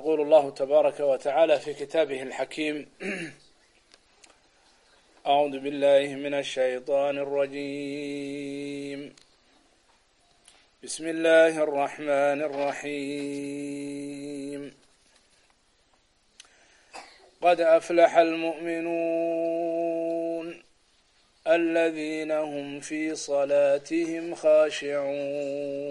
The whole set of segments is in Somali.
يقول الله تبارك وتعالى في كتابه الحكيم أعوذ بالله من الشيطان الرجيم بسم الله الرحمن الرحيم قد أفلح المؤمنون الذين هم في صلاتهم خاشعون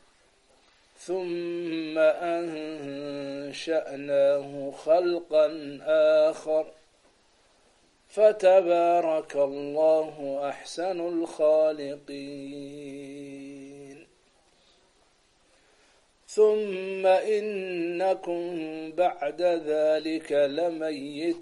ثم أنشأناه خلقا آخر فتبارك الله أحسن الخالقين ثم إنكم بعد ذلك لميتون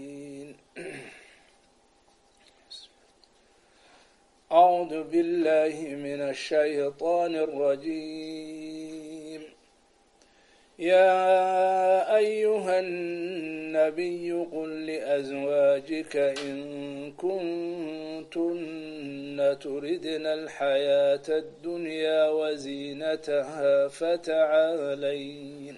أعوذ بالله من الشيطان الرجيم يا أيها النبي قل لأزواجك إن كنتن تردن الحياة الدنيا وزينتها فتعالين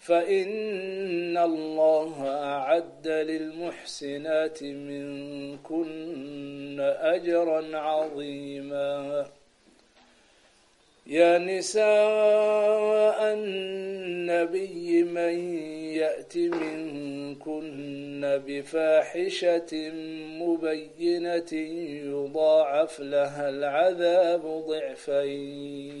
فإن الله أعد للمحسنات منكن أجرا عظيما يا نساء النبي من يأت منكن بفاحشة مبينة يضاعف لها العذاب ضعفين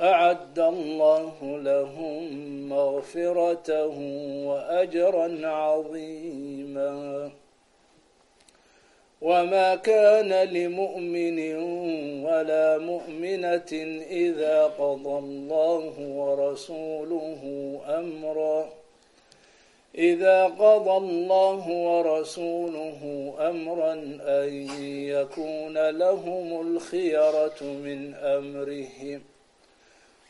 أعد الله لهم مغفرة وأجرا عظيما وما كان لمؤمن ولا مؤمنة إذا قضى الله ورسوله أمرا إذا قضى الله ورسوله أمرا أن يكون لهم الخيرة من أمرهم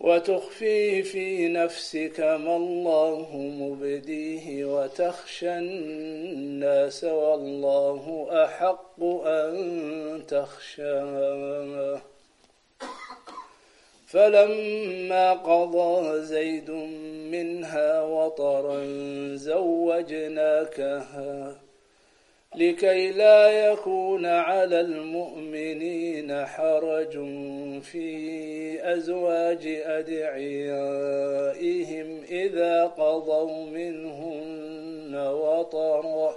وتخفي في نفسك ما الله مبديه وتخشى الناس والله احق ان تخشى فلما قضى زيد منها وطرا زوجناكها لكي لا يكون على المؤمنين حرج في أزواج أدعيائهم إذا قضوا منهن وطرا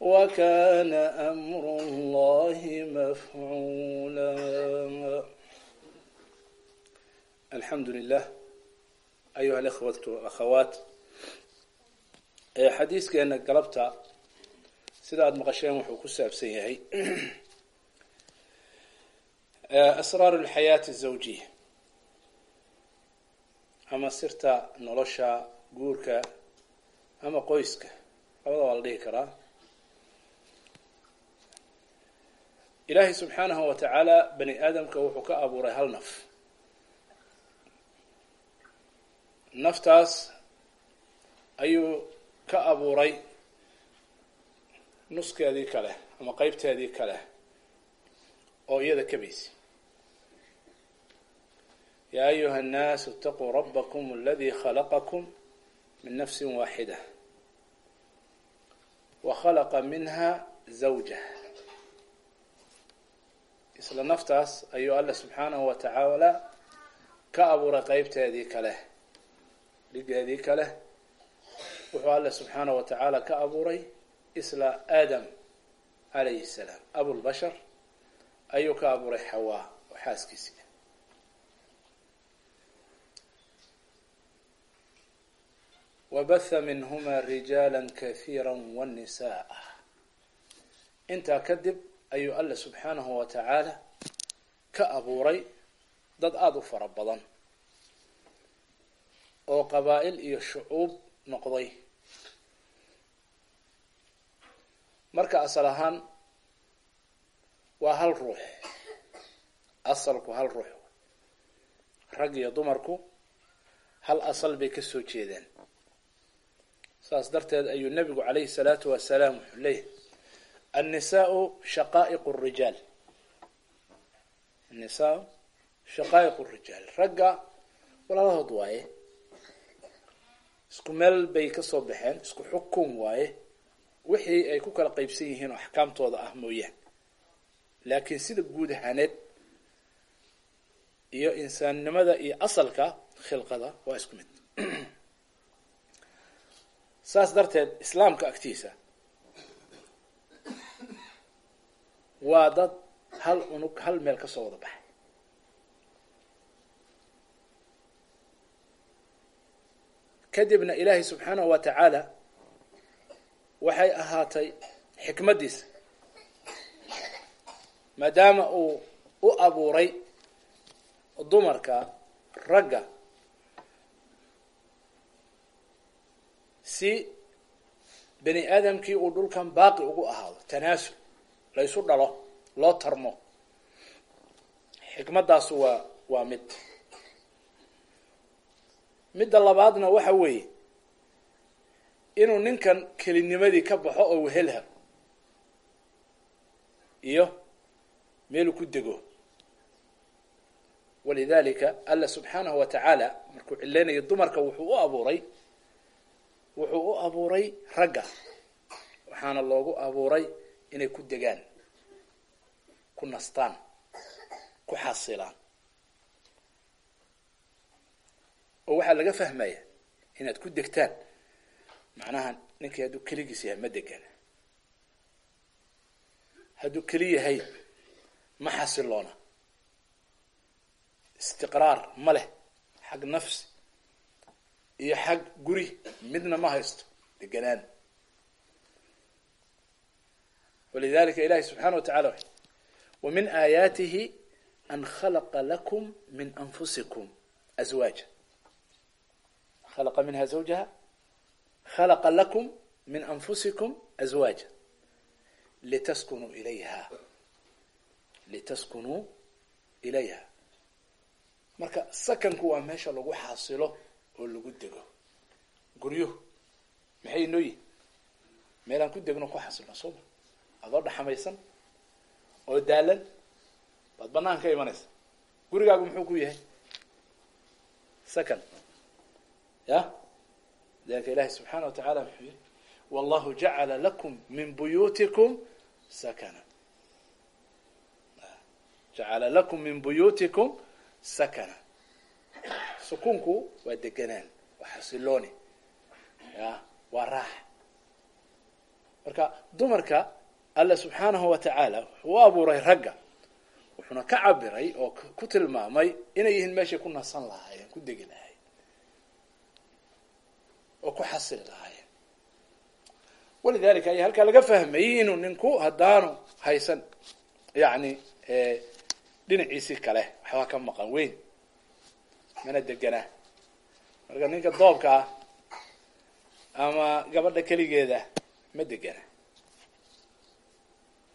وكان أمر الله مفعولا الحمد لله أيها الأخوة والأخوات حديث كأن قربت sida aada maqasheen wuxuu ku saabsan yahay asraar alxayaati azawjiya ama sirta nolosha guurka ama qoyska. Labada waa la dhihi karaa. Ilaahay subxaanahu wa tacaala bani aadamka wuxuu ka abuuray hal naf. Naftaas ayuu ka abuuray nuskeedii kale ama qeybteedii kale oo iyada kabaysa yaa ayuha الnaasu اtaquu rabakm اladi khalaqakum min nafsi waaxida wa khalaqa minha zawjah isla naftaas ayuu alla subxaanahu wa tacaala ka abuuray qeybteedii kale dhigeedii kale wuxuu alla subxaanahu wa tacaala ka abuuray isla aadam calayhi salaam. Abulbashar ayuu ka abuuray xawaa oo xaaskiisii. Wabatha minhuma rijaala kahiira wanisa'a intaa kadib ayuu alla subxaanahu wa tacaala ka abuuray dad aada u fara badan oo qabaa'il iyo shucuub noqday marka asal ahaan waa hal ruux. Asalku hal ruux. Rag iyo dumarku hal asal bay ka soo jeedaan. Saas darteed ayuu nebigu calayhi salaatu wasalaam wuxuu leeyahay annisaau shaqaa'iq rijaal. Annisaau shaqaa'iq rijaal. Ragga walaalahood waaye isku meel bay ka soo baxeen isku xukun waaye wixii ay ku kala qaybsan yihiin oo axkaamtooda ah mooyaan laakiin sida guud ahaaneed iyo insaannimada iyo asalka khilqada waa isku mid. Saas darteed islaamka agtiisa waa dad hal unug hal meel ka soo wada baxay. Kadibna ilaahay subxaanahu wa tacaala waxay ahaatay xikmaddiisa maadaama uu u abuuray dumarka ragga si bani aadamkii uu dhulkan baaqi ugu ahaado tanaasul la ysu dhalo loo tarmo. Xikmaddaasu waa waa mid. Midda labaadna waxa weeye inuu ninkan kelinimadii ka baxo oo wehelha iyo meeluu ku dego. Walidalika alla subxaanahu wa tacaala markuu cileynayo dumarka wuxuu u abuuray wuxuu u abuuray ragga. Waxaana loogu abuuray inay ku degaan ku nastaan ku xasilaan. Oo waxaa laga fahmaya inaad ku degtaan macnaha ninkii hadduu keligiis yahay ma degana hadduu keli yahay ma xasiloona istiqraar ma leh xag nafsi iyo xag guri midna ma haysto deganaan walidalika ilahi subxaana wa tacala wa min aayaatihi an khalaqa lakum min anfusikum azwaaja khalaqa minha zawjaha khalaqa lakum min anfusikum azwaaja litaskunuu ilayha litaskunuu ilayha marka sakanku waa meesha lagu xasilo oo lagu dego. Guryuhu maxay inoo yihiin meelaan ku degno ku xasilno sooma adoo dhaxamaysan oo daalan baad banaan ka imanaysa. Gurigaagu muxuu ku yahay? Sakan. Ya lidalika ilahi subxaana wa tacala muxuu yihi wallahu jacala lakum min buyutikum sakana. Jacala lakum min buyutikum sakana. Sukuunku waa deganaan waa xasilooni ya waa raaxa marka dumarka alla subxaanahu wa tacaala wuxuu u abuuray ragga wuxuuna ka cabiray oo ku tilmaamay inay yihiin meeshay ku nasan ku degi lahaayeen oo ku xasili lahaayeen walidalika ayaa halkaa laga fahmayey inuu ninku haddaanu haysan yani dhinaciisii kale waxbaa ka maqan weyn. Mana deganaa marka ninka doobka ah ama gabadha keligeeda ma degana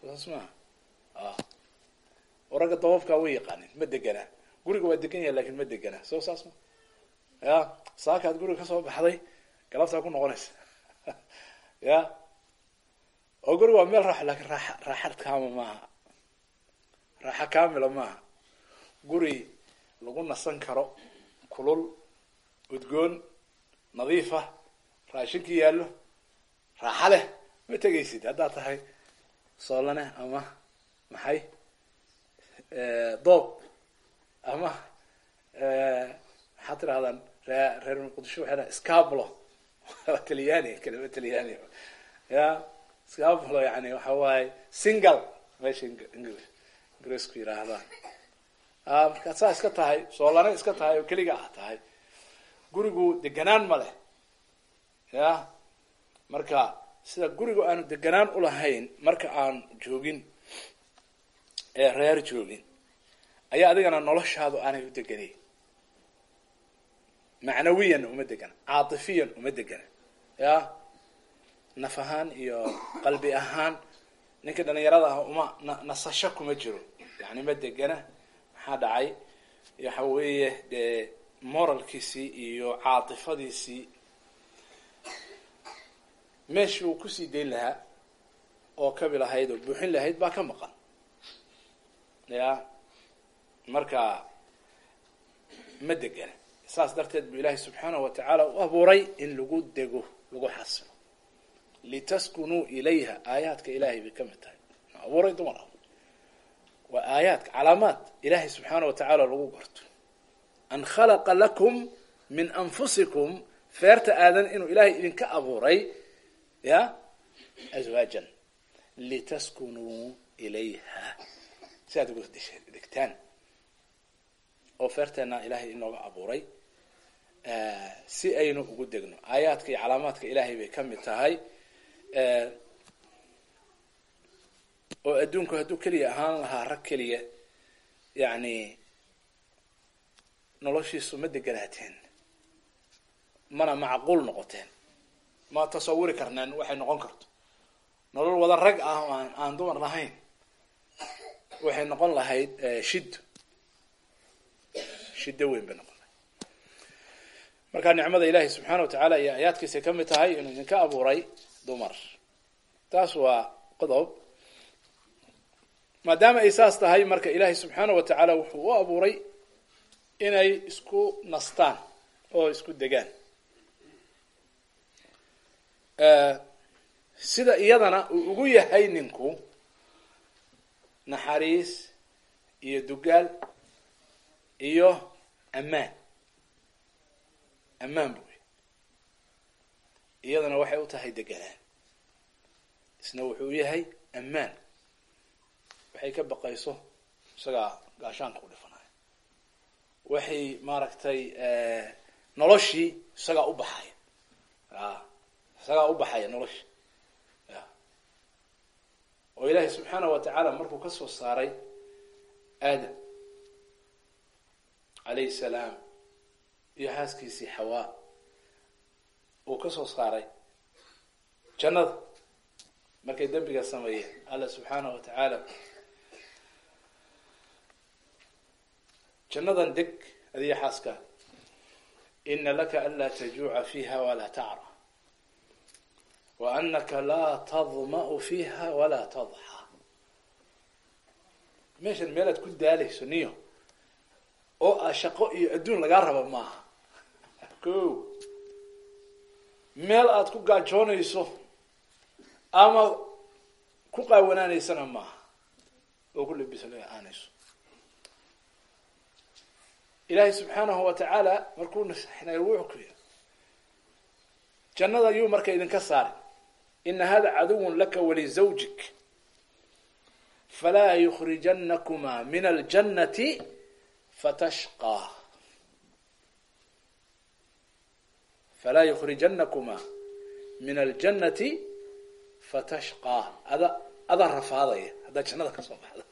saas maha oo ragga doobabkaa way yaqaanin ma deganaa guriga waa degan yahay laakiin ma deganaa so saas ma? Ya saakaad guriga ka soo baxday galabtaa ku noqonaysa. Ya? Oo guriga waa meel raaxo laakiin raaxa raaxa kaama maaha. Raaxa kamila maaha. Guri lagu nasan karo kulul udgoon nadiifa raashinkii yaallo raaxa leh ma tegaysid haddaad tahay soolane ama maxay? Doob ama maxaad tirahdaan ree reer muqdisho waxay dhaha scablo talyaani kalima talyaani ya scablo yani waxa waaye single meesha english ingiriisku yidhaahdaan markaad saa iska tahay soolana iska tahay oo keliga ah tahay gurigu deganaan ma leh. Ya marka sida gurigu aanu deganaan ulahayn marka aan joogin ee reer joogin ayaa adigana noloshaadu aanay u deganayn macnawiyan uma degana caatifiyan uma degana ya? Naf ahaan iyo qalbi ahaan ninka dhalinyarada ah uma na nasasho kuma jiro. Yani ma degana maxaa dhacay? Waxa weeye dee moralkiisii iyo caatifadiisii meeshii uu ku sii dayn lahaa oo kabi lahayd oo buuxin lahayd baa ka maqan. Ya? Marka ma degana saas darteed bu ilaahay subxaanahu wa tacaala u abuuray in lagu dego lagu xasilo. Litaskunuu ilayha aayaadka ilahay bay ka mid tahay. Abuuray dumar ah. Waa aayaadka calaamaad ilahay subxaana wa tacaala lagu garto. An khalaqa lakum min anfusikum feerta aadan inuu ilaahay idinka abuuray ya azwaajan. Litaskunuu ilayha. Si aad ugu degtaan. Oo feerteena ilahay inooga abuuray si aynu ugu degno. Aayaadka iyo calaamaadka ilaahay bay ka mid tahay oo adduunku hadduu keliya ahaan lahaa rag keliya yani noloshiisu ma deganaateen mana macquul noqoteen ma tasawuri karneen waxay noqon karto. Nolol wada rag ah oo aan aan dumar lahayn waxay noqon lahayd shiddo shiddo weyn bay noqon marka nicmada ilaahay subxaana wa tacaala iyo aayaadkiisay ka mid tahay inuu idinka abuuray dumar. Taas waa qodob. Maadaama ay saas tahay marka ilaahay subxaana wa tacaala wuxuu u abuuray inay isku nastaan oo isku degaan. Sida iyadana uu ugu yahay ninku naxariis iyo dugaal iyo ammaan ammaan bu iyadana waxay u tahay deganaan. Isna wuxuu yahay ammaan. Waxay ka baqayso isagaa gaashaanka u dhifanayo. Waxay maaragtay noloshii isagaa u baxaya. A isagaa u baxaya noloshii. Oo ilaahay subxaana wa tacaala markuu ka soo saaray aadam calayhi salaam iyo xaaskiisii xawaa uu ka soo saaray jannada. Markay dembiga sameeyeen alla subxaana wa tacaala jannadan deg adiya xaaska ina laka anlaa tajuuca fiiha walaa tacra wa anaka laa tadma'u fiiha walaa tadxa meeshan meelaad ku daalayso niyo oo ah shaqo iyo adduun lagaa raba maaha ko meel aad ku gaajoonayso ama ku qaawanaanaysana maaha. Oo ku labisa laga aanayso. Ilaahay subxaanahu wa tacaala markuu nasaxinay wuxuu ku yiri jannada yuu marka idinka saari ina hada caduwun laka walizawjik falaa yukrijanakuma min aljannati fatashqaa falaa yukrijanakuma min aljannati fatashqaa ada adaa rafaadaya haddaad jannada ka soo baxda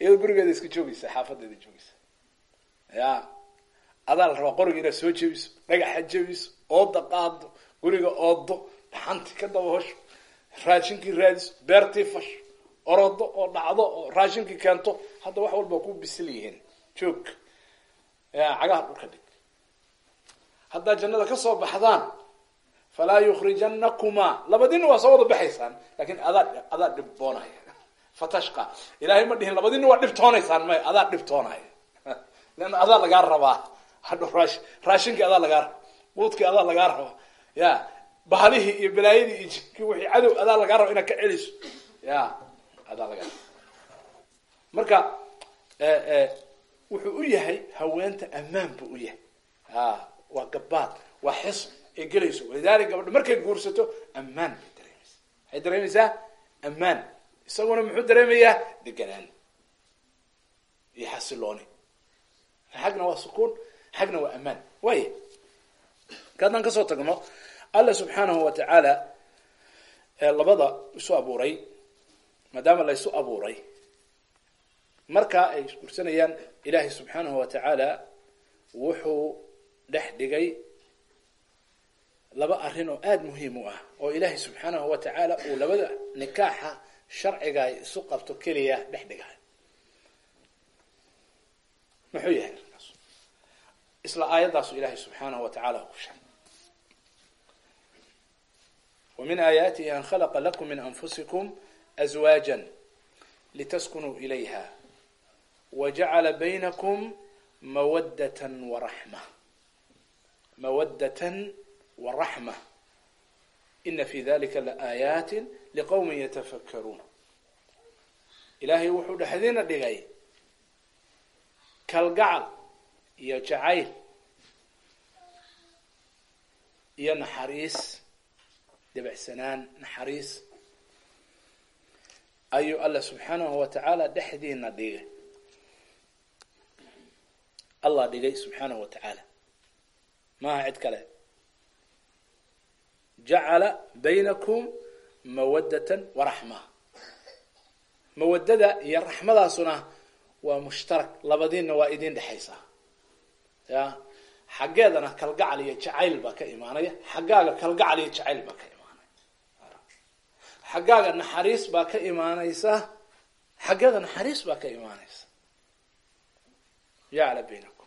iyadoo gurigeeda iska joogeysa xaafadeeda joogeysa ya adaa la rabaa qoriga inaad soo jebiso dhagaxa jebiso ooda qaado guriga oodo dhaxanti ka daba hosho raashinkii raadiso beertii fasho orodo oo dhacdo oo raashinkii keento hadda wax walba ku bisil yihiin joog cagaha dhulka dhig haddaad jannada ka soo baxdaan falaa yukrijanakuma labadina waa soo wada baxaysaan laakiin adaa adaa dhibtoonaya fatashqa. Ilahay ma dhihin labadina waa dhibtoonaysaan may adaa dhibtoonaya leanna adaa lagaa rabaa. Hadho rash raashinkii adaa lagaa raba quudkii adaa lagaa rabaa. Ya bahalihii iyo balaayadii iyo jinkii wixii cadow adaa lagaa raba inaad ka celiso. Ya adaa lagaa raba marka wuxuu u yahay haweenta ammaan buu u yahay waa gabaad waa xis ay gelayso. Walidalik gabadho markay guursato ammaan bay dareemaysaa. Waxay dareemaysaa ammaan. Isaguna muxuu dareemayaa? Deganaan. Iyo xasilooni. Xagna waa sukuun xagna waa amaan waaya ka haddaan ka soo tagno alla subxaanahu wa tacaala labada isu abuuray maadaama la isu abuuray markaa ay isgursanayaan ilaahay subxaanahu wa tacaala wuxuu dhex dhigay laba arrin oo aada muhiim u ah oo ilaahay subxaanahu wa tacaala uu labada nikaaxa sharciga ay isu qabto keliya dhex dhigay muxuu yahay arrinkaas isla aayaddaasu ilaahay subxaanahu wa tacaala ku sheegay ومن آياته أن خلق لكم من أنفسكم أزواجا لتسكنوا إليها وجعل بينكم مودة ورحمة mawaddatan wa raxma ina fii dalika laaaayaatin liqowmin yatafakkaruun ilaahay wuxuu dhexdiina dhigay kalgacal iyo jacayl iyo naxariis dabacsanaan naxariis. Ayuu alla subxaanahu watacaala dhexdiina dhigay. Allah dhigay subxaanahu wa tacaala maaha cid kale. Jacala baynakum mawaddatan waraxma mawaddada iyo raxmadaasuna waa mushtarak labadiinna waa idin dhexaysaa ya xaggeedana kalgacal iyo jacayl baa ka imaanaya xaggaaga kalgacal iyo jacayl baa ka imaanaya. Xaggaaga naxariis baa ka imaanaysa xaggeeda naxariis baa ka imaanaysa. Jacala baynakum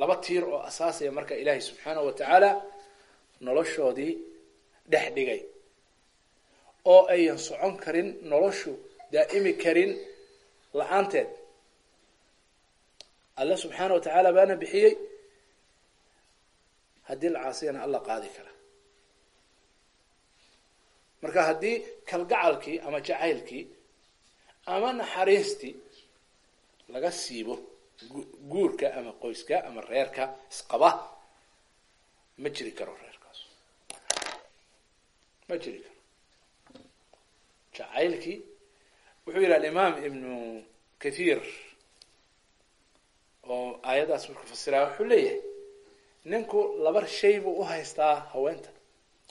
laba tiir oo asaasaya marka ilaahay subxaanahu wa tacaala noloshoodii dhex dhigay oo ayan socon karin noloshu daa'imi karin la'aanteed. Alla subxaana wa tacaala baana bixiyey haddii la caasiyana alla qaadi kara. Marka haddii kalgacalkii ama jacaylkii ama naxariistii laga siibo guurka ama qoyska ama reerka isqaba ma jiri karo reerkaas. Ma jiri karo. Jacaylkii wuxuu yidhi alimaam ibnu kathiir oo aayaddaas markuu fasiraya wuxuu leeyahay ninku laba shay buu uhaystaa haweenta.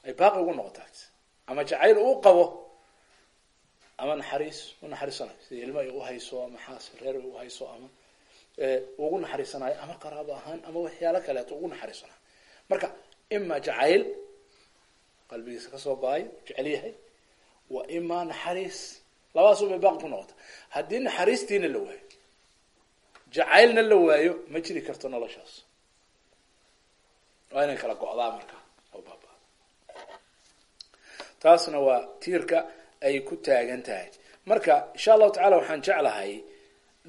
Ay baaqi ugu noqotaa. Ama jacayl uu qabo ama naxariis u naxariisanayo sida ilmo ay uhayso ama xaas reer ay uhayso ama ugu naxariisanayo ama qaraabo ahaan ama waxyaalo kaleeto ugu naxariisanayo marka ima jacayl qalbigiisa ka soo ba'ayo jecel yahay wa ima naxariis. Labadaas bay baaqi ku noqota haddii naxariistiina la waayo jacaylna la waayo ma jiri karto noloshaas. Waa inay kala go-daa marka taasna waa tiirka ay ku taagan tahay. Marka insha allahu tacala waxaan jeclahay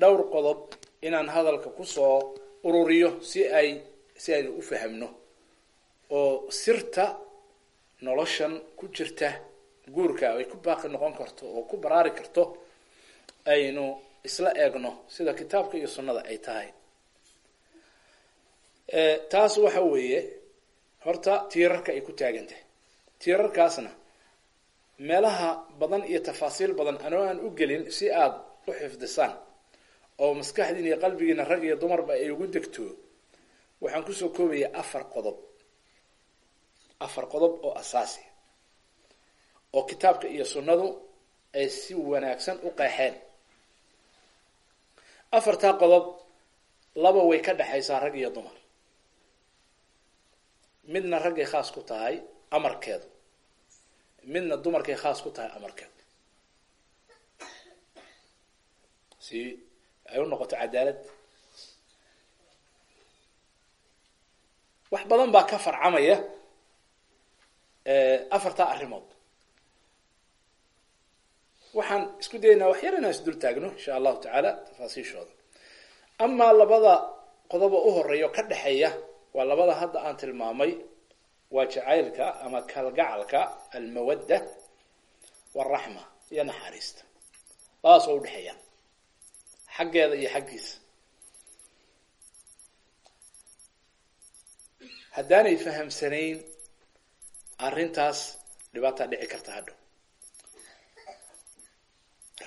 dhowr qodob inaan hadalka ku soo ururiyo si ay si aynu u fahamno oo sirta noloshan ku jirta guurka ay ku baaqi noqon karto oo ku baraari karto aynu isla eegno sida kitaabka iyo sunnada ay tahay. Taas waxa weeye horta tiirarka ay ku taagan tahay tiirarkaasna meelaha badan iyo tafaasiil badan anoo aan u gelin si aada u xifdisaan oo maskaxdiina iyo qalbigiina rag iyo dumarba ay ugu degto waxaan ku soo koobaya afar qodob. Afar qodob oo asaasi. Oo kitaabka iyo sunnadu ay si wanaagsan u qeexeen. Afartaa qodob laba way ka dhexaysaa rag iyo dumar. Midna raggay khaas ku tahay amarkeedu midna dumarkay khaas ku tahay amarkeedu si ay u noqoto cadaalad. Wax badan baa ka farcamaya afartaa arrimood. Waxaan isku dayaynaa wax yar inaan isdul taagno insha allahu tacaala tafaasiishooda. Amaa labada qodoba u horreeya ka dhexeeya waa labada hadda aan tilmaamay waa jacaylka ama kalgacalka almawadda waraxma iyo naxariista. Labadaas oo udhexeeya xaggeeda iyo xaggiisa. Haddaanay fahamsanayn arrintaas dhibaataa dhici karta hadhow.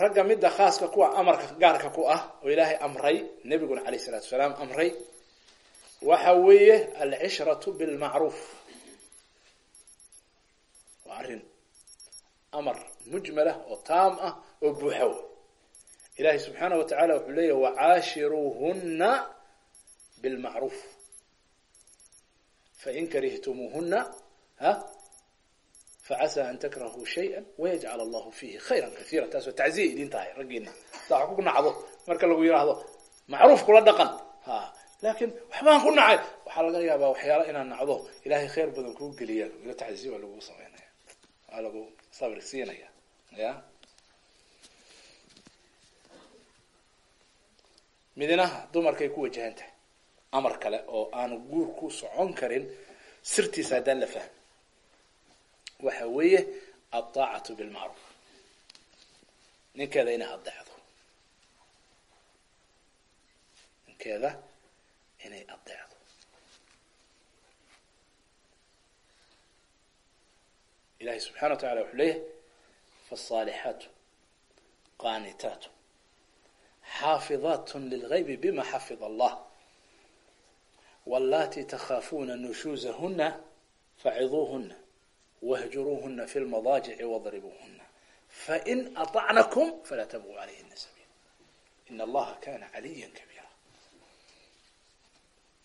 Ragga midda khaaska kuwa amarka gaarka ku ah oo ilaahay amray nebiguna alayh isalaatu wasalaam amray waxa weeye alcishratu bilmacruuf. Waa arrin amar mujmalah oo taam ah oo buuxa wey ilahay subxaana wa tacala wuxuu leeyahy wacaashiruuhuna bilmacruuf. Fain karihtumuuhuna ha? Facasa an takrahuu shaya wayajcal allahu fiihi khayra kaiira taas waa tacziya idin tahay raggiina saa ku nacdo marka lagu yidhaahdo macruuf kula dhaqan. Ha. Laakiin waxbaan ku nacay. Waxaa laga yaabaa waxyaala inaad nacdo ilahay khayr badan kuu geliyaan ila tacziya waa lagu samaynaya waa lagu sabri siinaya. Ya midinaha dumarkay ku wajahan tahay amar kale oo aanu guur ku socon karin sirtiisa haddaan la fahmi waxa weeye alطaacatu bilmacruuf ninkeeda inay adeecdo ninkeeda inay adeecdo ilahi subxana wa tacala wuxuu leeyahay faالصaalixaatu qaanitaat xaafidaat lilgaybi bima xafid allah wاllaati takhaafuuna nushuuzahuna faciduuhuna wahjuruuhuna fi lmadaajici wadribuuhuna fain aطacnakum falaa tabquu calayhina sabiila in allaha kana caliya kabiira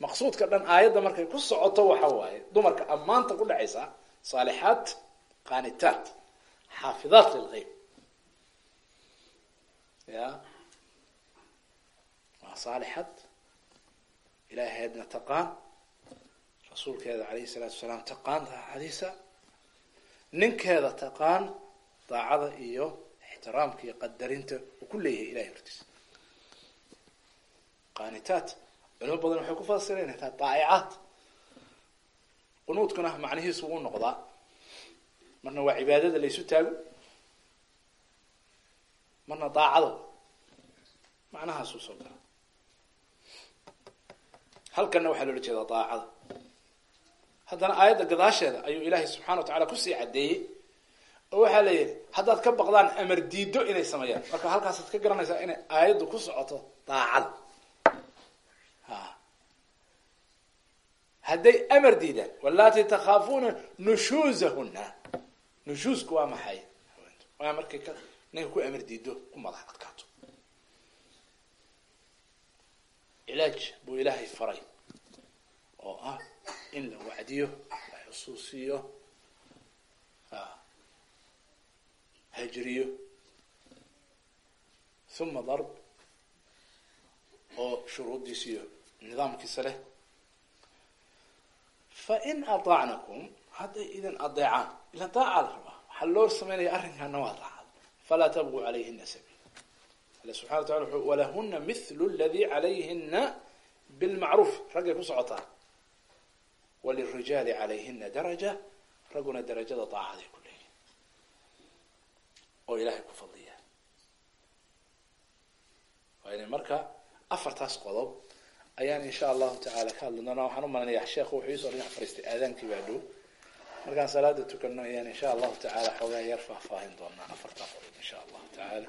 maqsuudka dhan aayadda markay ku socoto waxa waaye dumarka ammaanta ku dhacaysa saalixaad qaanitaad xaafidaat lilgayb ya waa saalixad ilaahayadna taqaan rasuulkeeda alayhi salaatu wasalaam taqaan daacadiisa ninkeeda taqaan daacada iyo ixtiraamka iyo qadarinta uu ku leeyahay ilahay hortiisa qaanitaat culimo badan waxay ku fasireen taa daa'icaat qunuudkuna macnihiisu wuu noqdaa marna waa cibaadada laysu taago marna daacado macnahaasuu soo halkanna waxaa loola jeedaa daacada. Haddana aayadda gadaasheeda ayuu ilaahay subxana wa tacala ku sii caddeeyey oo waxaa la yidhi haddaad ka baqdaan amar diido inay sameeyaan. Marka halkaasaad ka garanaysaa inay aayaddu ku socoto daacada ha hadday amar diidaan wallati takhaafuuna nushuuzahuna nushuusku waa maxay? Waa markay ka ninka ku amar diido ku madax adkaato cilaaj buu ilaahay faray oo ah in la wacdiyo la xusuusiyo hajriyo uma darb oo shuruuddiisa iyo nidaamkiisa leh. Fain aطacnakum hadday idin adeecaan ila daaca la rabaa waxaa loo samaynaya arrinkaana waa daacad. Falaa tabguu calayhina sabiil alle subxana wa tacala wuxuu walahuna mithlu ladi calayhina bilmacruuf. Raggay ku socotaa. Walirijaali calayhina daraja. Ragguna darajada daacaday ku leeyihiin oo ilahay ku fadliya waa marka afartaas qodob ayaan insha allahu tacaala ka hadli doonaa. Waxaan u malanaya sheekhu wuxuu iisoo dhinac fariistay. Aadaankii baa dhow. Markaan salaada tukano ayaan insha allahu tacaala xoogaa yar faahfaahin doonaa afartaa qodob insha allahu tacaala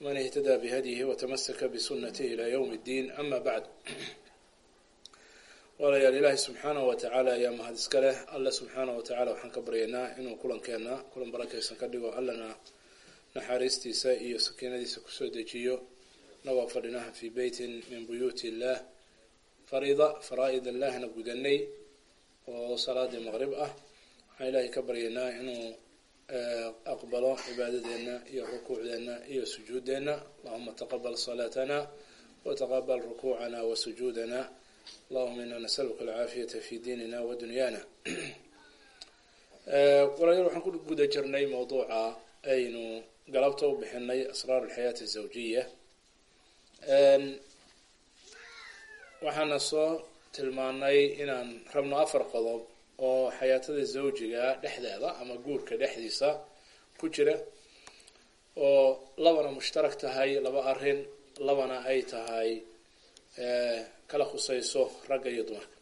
من اهتدى بهديه وتمسك بسنته إلى يوم الدين أما بعد walayaal ilaahay subxaanahu wa tacaala ayaa mahad iska leh alle subxaanahu wa tacala waxaan ka baryaynaa inuu kulankeena kulan barakaysan ka dhigo allana naxariistiisa iyo sakiinadiisa kusoo dejiyo nagoo fadhinaha fii beytin min buyuuti illaah fariida faraa-id allahna gudanay oo salaadii maqrib ah waxaan ilaahay ka baryaynaa inuu aqbalo cibaadadeenna iyo rukuucdeenna iyo sujuuddeenna allahuma taqabal salaatana wataqabal rukuucana wa sujuudana. Allahuma ina nasaluka alcaafiyata fi diinina wa dunyaana. Walayaal waxaan ku guda jirnay mawduuca aynu galabta u bixinay asraar alxayaati azawjiya waxaana soo tilmaanay inaan rabno afar qodob oo xayaatada zawjiga dhexdeeda ama guurka dhexdiisa ku jira oo labana mushtarak tahay laba arrin labana ay tahay kala khusayso ragga iyo dumarka.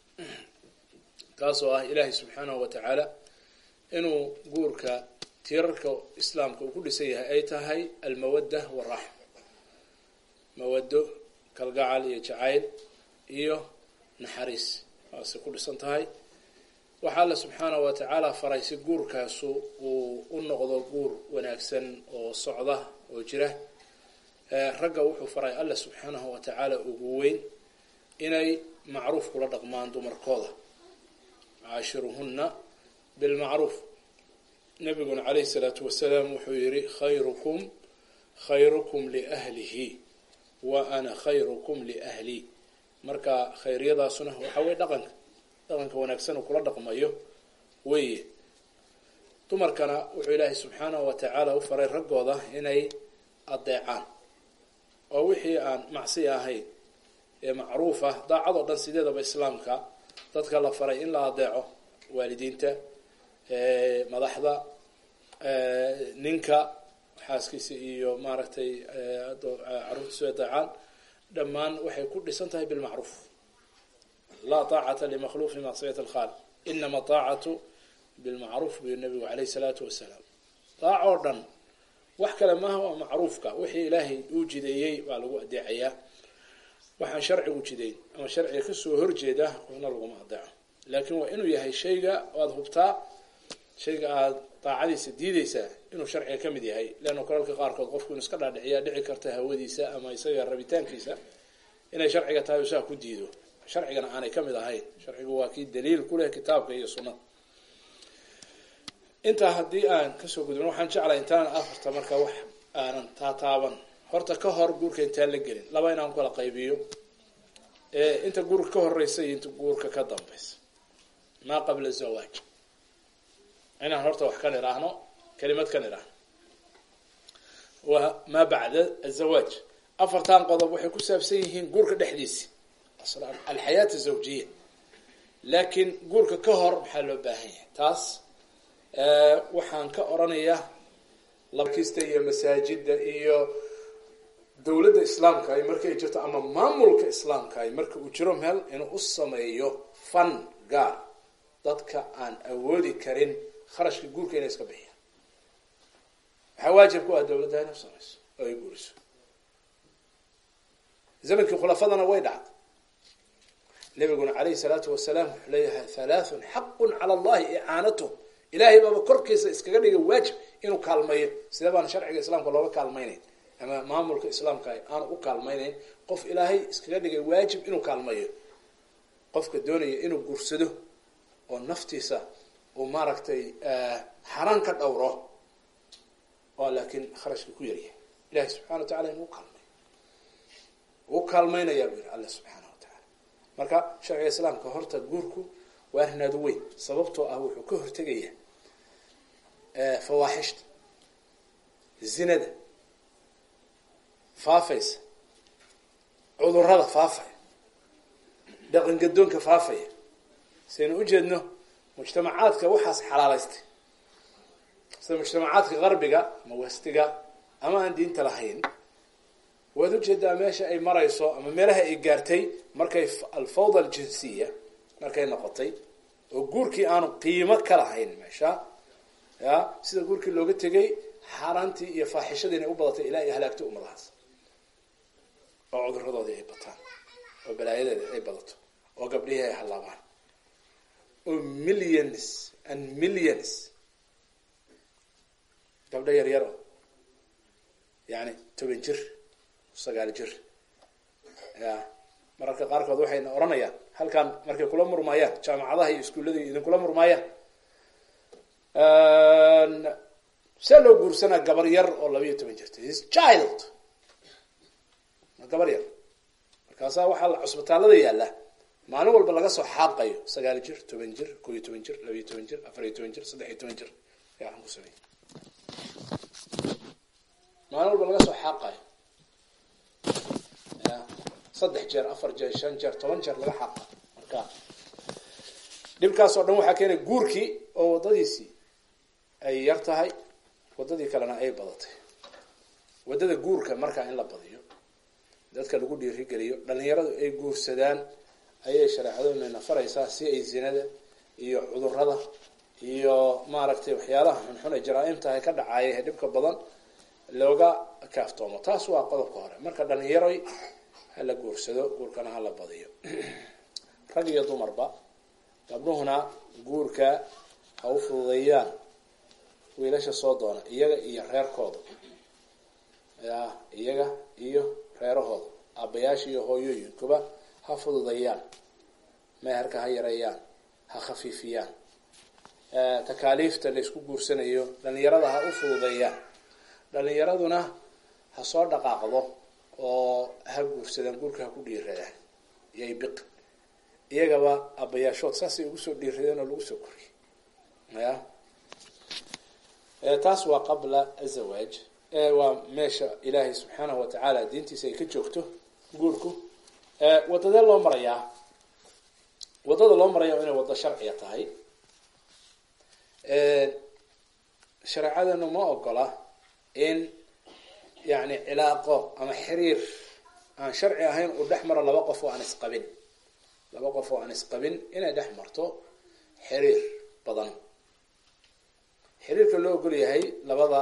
Taas oo ah ilaahay subxaanahu wa tacaala inuu guurka tiirarka islaamka uu ku dhisan yahay ay tahay almawadda waraxma mawado kalgacal iyo jacayl iyo naxariis. Waase ku dhisan tahay waxaa alla subxaanahu wa tacaala faray si guurkaasu uu u noqdo guur wanaagsan oo socda oo jira. Ragga wuxuu faray alla subxaanahu wa tacaala ugu weyn inay macruuf kula dhaqmaan dumarkooda. Caashiruhunna bilmacruuf nabiguna calayhi salaatu wasalaam wuxuu yihi khayrukum khayrukum liahlihi wa ana khayrukum liahlii marka khayryadaasuna waxaa weye dhaqanka dhaqanka wanaagsan uu kula dhaqmayo weye dumarkana wuxuu ilaahay subxaanahu wa tacaala u faray raggooda inay adeecaan oo wixii aan macsi ahayn ee macruuf ah. Daacadoo dhan sideedaba islaamka dadka la faray in la adeeco waalidiinta madaxda ninka xaaskiisa iyo maaragtay caruurtiisu adeecaan dhammaan waxay ku dhisan tahay bilmacruuf laa taacata limakhluuq fi macsiyat alkhaaliq inama taacatu bilmacruuf buyu nabigu caleyh salaatu wasalaam daac oo dhan wax kale maaha waa macruufka. Wixii ilaahay uu jideeyey baa lagu adeecayaa waxaan sharcigu jideyn ama sharciga ka soo horjeeda qofna laguma adeeco. Laakiin waa inuu yahay shayga aada hubtaa shayga aada daacadiisa diideysaa inuu sharciga ka mid yahay. Leanna kolalka qaarkood qofku inu iska dhaadhiciyaa dhici karta hawadiisa ama isaga rabitaankiisa. Inay sharciga tahay usaa diido sharcigana aanay ka mid ahayn. Sharcigu waa kii daliil ku leh kitaabka iyo sunnada. Intaa haddii aan ka soo gudbin waxaan jeclay intaan afarta marka wax aanan taataaban horta ka hor guurka intaan la gelin. Laba inaan kala qaybiyo. Inta guurka ka horeysa iyo inta guurka ka dambeysa maa qabla zawaaj inaan horta wax kan idhaahno kelimad kan idhaahno wa maa bacda azawaaj afartan qodob waxay ku saabsan yihiin guurka dhexdiisi alxayaat azawjiya laakiin guurka ka hor maxaa loo baahan yahay? Taas waxaan ka oranayaa labkista iyo masaajida iyo dowladda islaamka ay markay jirto ama maamulka islaamka ay marka uu jiro meel inuu u sameeyo fan gaar. Dadka aan awoodi karin kharashka guurka inay iska bixiyaan. Waxaa waajib ku ah dowladda inay usameyso oo ay guuriso. Zamankii khulafadana way dhacday nabiguna calayhi salaatu wasalaam wuxuu leeyahay halaathun xaqun cala allahi icaanatuh ilaahay baaba korkiisa iskaga dhigay waajib inuu kaalmeeyo sidee baana sharciga islaamka looga kaalmaynayn? Ama maamulka islaamka aanu u kaalmaynayn? Qof ilaahay iskaga dhigay waajib inuu kaalmeeyo qofka doonaya inuu guursado oo naftiisa uu maaragtay xaraan ka dhowro oo laakiin kharashka ku yaryahay. Ilahay subxana wa tacala inuu kaalmayo uu kaalmaynayaa bu yihi alla tacaala marka sharciga islaamka horta guurku waa arinaadu weyn sababtoo ah wuxuu ka hortegaya fawaaxishta zinada faafaysa cudurrada faafaya dhaqan gadoonka faafaya. Saynu ujeedno mujtamacaadka waxaas xalaalaystay. Sida mujtamacaadka qarbiga ama wastiga ama aan diinta lahayn waad u jeedaa meesha ay marayso ama meelaha ay gaartay markay alfawda aljinsiya markay noqotay oo guurkii aanu qiimo ka lahayn meesha ya sida guurkii looga tegay xaaraantii iyo faaxishadii inay u badatay ilaa ay halaagto ummadahaas. Oo cuduradoodii ay bataan oo balaayadeeda ay badato oo gabdhihii ay hallaabaan oo millions and millions. Gabdho yar yar o yani toban jir sagaal jir. Ya mararka qaarkood waxayna oranayaan halkan markay kula murmaayaan jaamacadaha iyo iskuullada idinkula murmaayaan. See loo guursanaa gabar yar oo labayo toban jirta. Is child. Gabar yar. Markaasaa waxaa la cusbitaalada yaalla. Maalin walba laga soo xaaqayo. Sagaal jir toban jir koo iyo toban jir labayo toban jir afar iyo toban jir saddex iyo toban jir. Yaa aan ku samey maalin walba laga soo xaaqayo saddex jeer afar jeer shan jeer toban jeer laga xaqa. Marka dhibkaas oo dhan waxaa keenay guurkii oo waddadiisii ay yar tahay waddadii kalena ay badatay. Waddada guurka markaa in la badiyo dadka lagu dhiirigeliyo dhalinyaradu ay guursadaan ayay shareecaduna faraysaa si ay zinada iyo cudurrada iyo maaragtay waxyaalaha xunxun ee jaraa-imtahay ka dhacaya dhibka badan looga kaaftoomo. Taas waa qodobka hore. Marka dhalinyaroy hala guursado guurkana hala badiyo. Rag iyo dumarba gabdhuhuna guurka ha u fududeeyaan wiilasha soo doona iyaga iyo reerkooda. Ya iyaga iyo reerahooda. Aabayaasha iyo hooyooyinkuba ha fududeeyaan meherka ha yareeyaan ha khafiifiyaan. Takaaliifta laysku guursanayo dhalinyarada ha u fududeeyaan dhalinyaraduna ha soo dhaqaaqdo oo ha guursadaan guurka ha ku dhiiradaan iyay biq. Iyagaba abayaashood saasay ugu soo dhiiradeen oo lagu soo koriyay ya taas waa qabla azawaaj waa meesha ilaahay subxaanahu watacaala diintiisa ay ka joogto guurku. Wadadee loo marayaa? Waddada loo maraya inay waddo sharciga tahay. Shareecadanu ma ogola in yani cilaaqo ama xiriir aan sharci ahayn uu dhex maro laba qof oo aan isqabin. Laba qof oo aan isqabin inay dhex marto xiriir badan. Xiriirka loo ogol yahay labada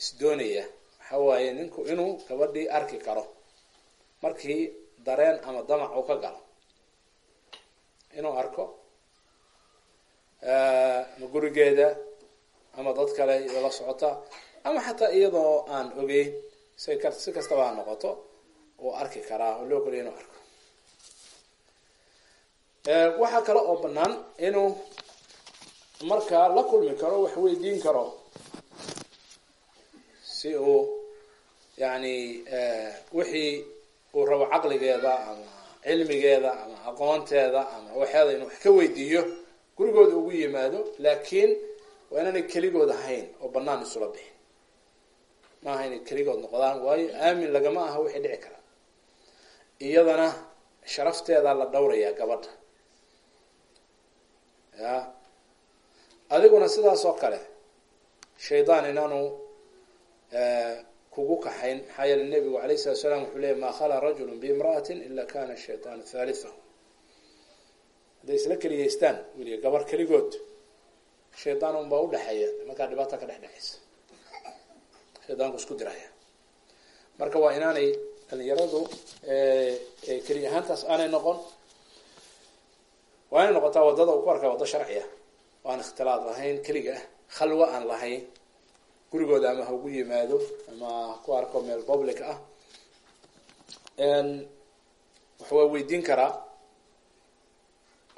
isdoonaya waxa waaye ninku inuu gabadhii arki karo markii dareen ama damac uu ka galo. Inuu arko ma gurigeeda ama dad kale la socota ama xataa iyadoo aan ogeyn si kastaba ha noqoto uu arki karaa oo loo ogolya inuu arko. Waxaa kale oo banaan inuu markaa la kulmi karo wax weydiin karo si uu yani wixii uu rabo caqligeeda ama cilmigeeda ama aqoonteeda ama waxeeda inuu wax ka weydiiyo gurigooda ugu yimaado laakiin waa inaanay keligood ahayn oo banaan isula bixin maaha inay keligood noqdaan waayo aamin lagama aha wixii dhici kara. Iyadana sharafteedaa la dhowrayaa gabadha. Ya. Adiguna sidaas oo kale shaydaan inaanu kugu kaxayn. Maxaa yeele nebigu alayh salatu salaam wuxuu leeyay maa khala rajulu biimra'atin ila kana shayطaanu thalithahu. Hadday isla keliyeystaan weliya gabar keligood shaydaan unbaa udhexeeya markaa dhibaata ka dhex dhexaysa shaydaanku isku diraya. Marka waa inaanay dhalinyaradu keli ahaantaas aanay noqon. Waa inay noqotaa waddada uu ku arkaa waddo sharciya. Oo aan ikhtilaad lahayn keliga ah khalwo aan lahayn. Gurigooda ama ha ugu yimaado ama ku arko meel public ah. Wax waa weydiin karaa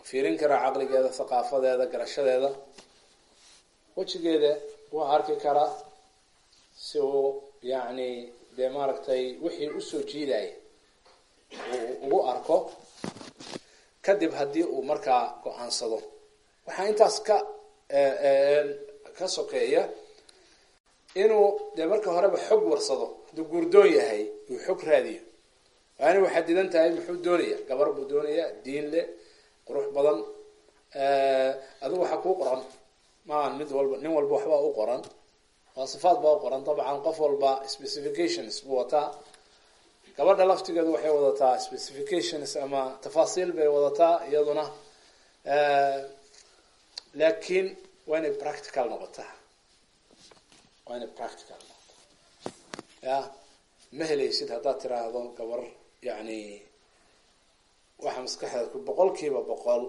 fiirin karaa caqligeeda thaqaafadeeda garashadeeda. Wejigeeda waa arki karaa si uu yani dee maaragtay wixii u soo jiidaya uu ugu arko kadib haddii uu markaa go'aansado. Waxaa intaas ka ka sokeeya inuu dee marka horeba xog warsado hadduu guurdoon yahay uu xog raadiyo. Waana waxaa didan tahay muxuu doonaya? Gabar buu doonaya diin le qurux badan. Adigu waxaa kuu qoran maahan mid walba nin walba waxbaa u qoran waasifaad baa u qoran dabcan qof walba specifications buu wataa. Gabadha laftigeedu waxay wadataa specifications ama tafaasiil bay wadataa iyaduna laakiin waa inay practical noqotaa. Waa inay practical noqotaa. Ya ma helaysid haddaad tiraahdo gabar yani waxa maskaxdeed ku boqol kiiba boqol.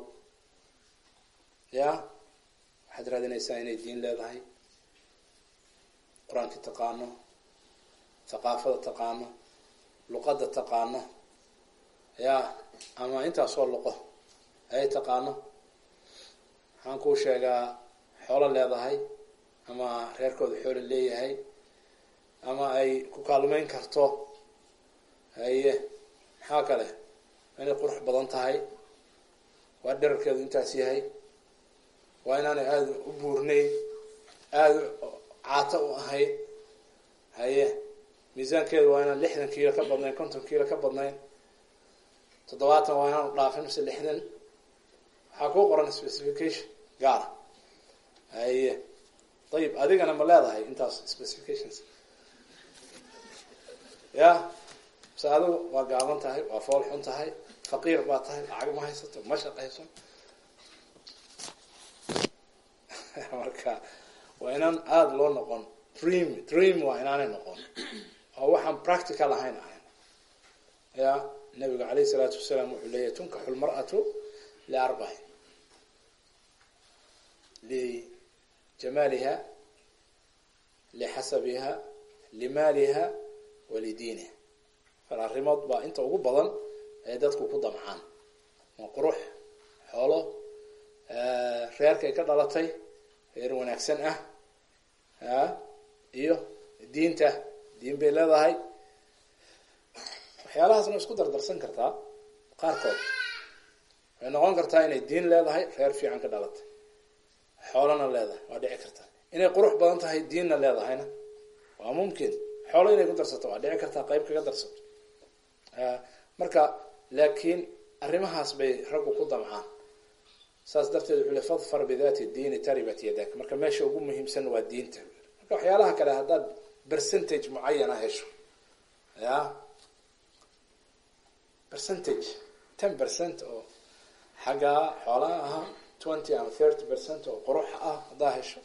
Ya waxaad raadinaysaa inay diin leedahay qur'aankii taqaano thaqaafada taqaano luqadda taqaano ya ama intaasoo luqo ayay taqaano. Waxaan kuu sheegaa xoolo leedahay ama reerkooda xoolo leeyahay ama ay ku kaalmeyn karto haye maxaa kale inay qurux badan tahay waa dherarkeedu intaas yahay waa inaanay aada u buurnayn aada caato u ahayn haye miisaankeedu waa inaan lixdan kiilo ka badnayn konton kiilo ka badnayn toddobaatan waa inaanu dhaafin mise lixdan. Waxaa kuu qoran specification gaara haye. Ayib adigana ma leedahay intaas specifications. Ya mise adigu waa gaaban tahay waa fool xun tahay faqiir baa tahay lacag ma haysato ma shaqayso. Marka waa inaan aada loo noqon. Dream dream waa inaanay noqon. Oo waxaan practical ahayn ahayn. Ya nabiga alayh isalaatu wasalaam wuxuu leeyahy tunkaxu lmar'atu liarbacin lijamaaliha lixasabiha limaaliha walidiiniha far arrimood baa inta ugu badan ee dadku ku damcaan. Waa qurux xoolo reerkay ka dhalatay reer wanaagsan ah iyo diinta. Diin bay leedahay. Waxyaalahaasna isku dardarsan kartaa qaarkood. Waxay noqon kartaa inay diin leedahay reer fiican ka dhalatay. Xoolana leedahay waa dhici kartaa inay qurux badan tahay diinna leedahayna. Waa mumkin. Xoolo inay ku darsato waa dhici kartaa qayb kaga darsato. Marka laakiin arrimahaas bay raggu ku damcaan. Saas darteed wuxuu le fadfar bidati diini taribat yadak. Marka meesha ugu muhiimsan waa diinta waxyaalaha kale haddaad percentage mucayana hesho. Ya? Percentage ten percent oo xaggaa xoolaha ahaa twenty ama thirty percent oo qurux ah haddaa hesho.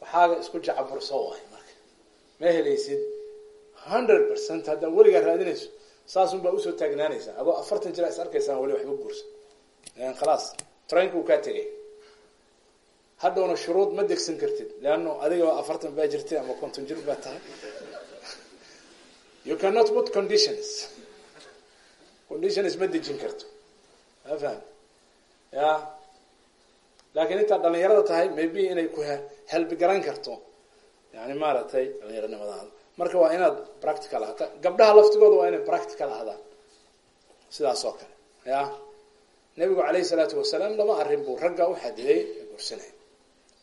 Waxaaga isku jacaburso waay marka. Ma helaysid? hundred percent haddaa weligaa raadinayso saasun baa u soo taagnaanaysaa. Adoo afartan jira is arkaysaan weli waxba guursan. Khalaas trainka kaa tegay hadhowna shuruud ma degsan kartid. Leano adiga afartan baa jirtay ama konton jir baa tahay. You cannot put conditions. Conditions ma dejin karto. Ma faham ya. Laakiin intaad dhalinyarada tahay maybe inay ku helbigaran karto. Yani maaragtay dhalinyaronimadaada marka waa inaad practical ahata. Gabdhaha laftigooda waa inay practical ahdaan sidaas kale. Ya. Nabigu alayh salaatu wasalaam laba arrin buu ragga u xadiday ee gursanay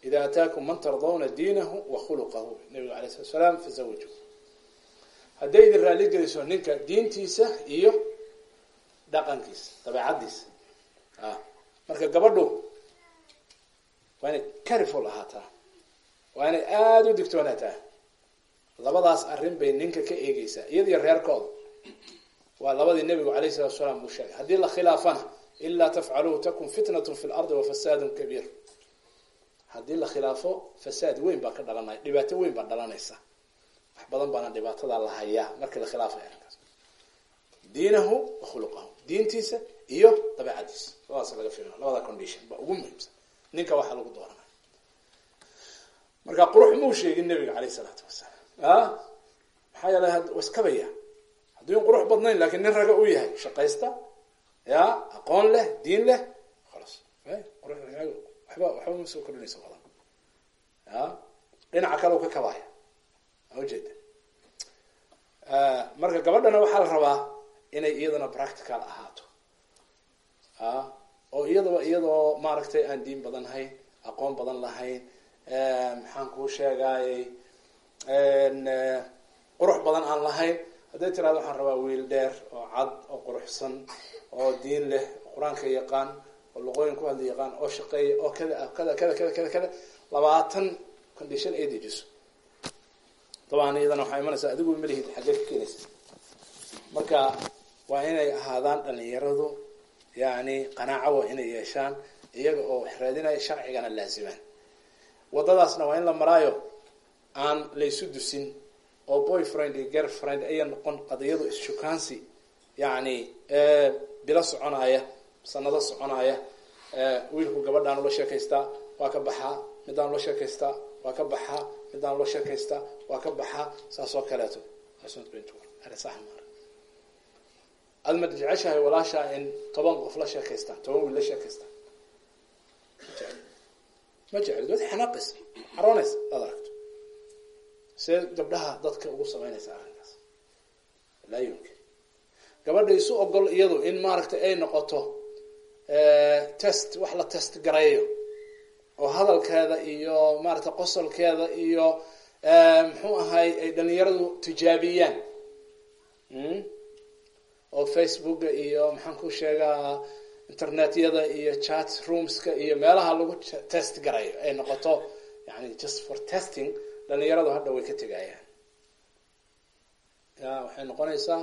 ida ataakum man tardawna diinahu wa khuluqahu nabigu alayh salatu salaam fazawiju hadday idin raalli geliso ninka diintiisa iyo dhaqankiisa dabeecadiisa marka gabadhu waa inay careful ahaataa waa inay aada u digtoonaataa labadaas arrin bay ninka ka eegeysaa iyadiyo reerkooda waa labadii nabigu alayh salatu salaam uu sheegay haddii la khilaafana ilaa tafcaluhu takun fitnat fi lardi wa fasaadun kabiir haddii la khilaafo fasaad weyn baa ka dhalanaya dhibaato weyn baa dhalanaysa. Wax badan baana dhibaatada la hayaa markii la khilaafaya arrinkaas. Diinahu wa khuluqahu diintiisa iyo dabeecadiisa. Labadaas laga fiirina labada condition baa ugu muhiimsan. Ninka waxaa lagu dooranaya. Marka qurux muu sheegin nabiga alayh isalaatu wasalaam? Maxaa yeelay waskabaya hadduu in qurux badnayn laakiin nin raga u yahay shaqaysta ya aqoon leh diin leh waxba waxba ma soo kordhinaysa badan ya dhinaca kale u ka kabaya a ujeeda marka gabadhana waxaa la rabaa inay iyadana practical ahaato. Oo iyadaba iyadoo maaragtay aan diin badan hayn aqoon badan lahayn maxaan kuu sheegayey qurux badan aan lahayn. Hadday tiraado waxaan rabaa wiil dheer oo cad oo quruxsan oo diin leh qur'aanka yaqaan oo luqooyin ku hadla yaqaan oo shaqeeya oo kada kada kada kada kada kada labaatan condition ay dejiso. Dabaan iyadana waxaa imanaysaa adigu malihid xaggee ka keenaysa. Marka waa inay ahaadaan dhalinyaradu yani qanaaco waa inay yeeshaan iyaga oo wax raadinaya sharcigana laazimaan. Wadadaasna waa in la maraayo aan laysu dusin oo boyfriend iyo girlfriend aya noqon qadiyadu isshukaansi yani bilo soconaya sanado soconaya wiilku gabadhaan ula sheekaystaa waa ka baxaa midaan ula sheekaystaa waa ka baxaa midaan ula sheekaystaa waa ka baxaa saas oo kaleeto. Aad ma jeceshahay walaashaa in toban qof la sheekaystaan toban wiil la sheekaystaan ma jecel. Wad xanaaqis caroonaysa aad aragto. See gabdhaha dadka ugu samaynaysa arrinkaas. Laa yumkin. Gabadha isu ogol iyadu in maaragtay ay noqoto test wax la test gareeyo. Oo hadalkeeda iyo maaragtay qosolkeeda iyo muxuu ahay ay dhalinyaradu tijaabiyaan. Oo facebooka iyo maxaan ku sheegaa internetyada iyo chat roomska iyo meelaha lagu test garayo ay noqoto yani just for testing dhalinyaradu hadha way ka tegayaan. Ya waxay noqonaysaa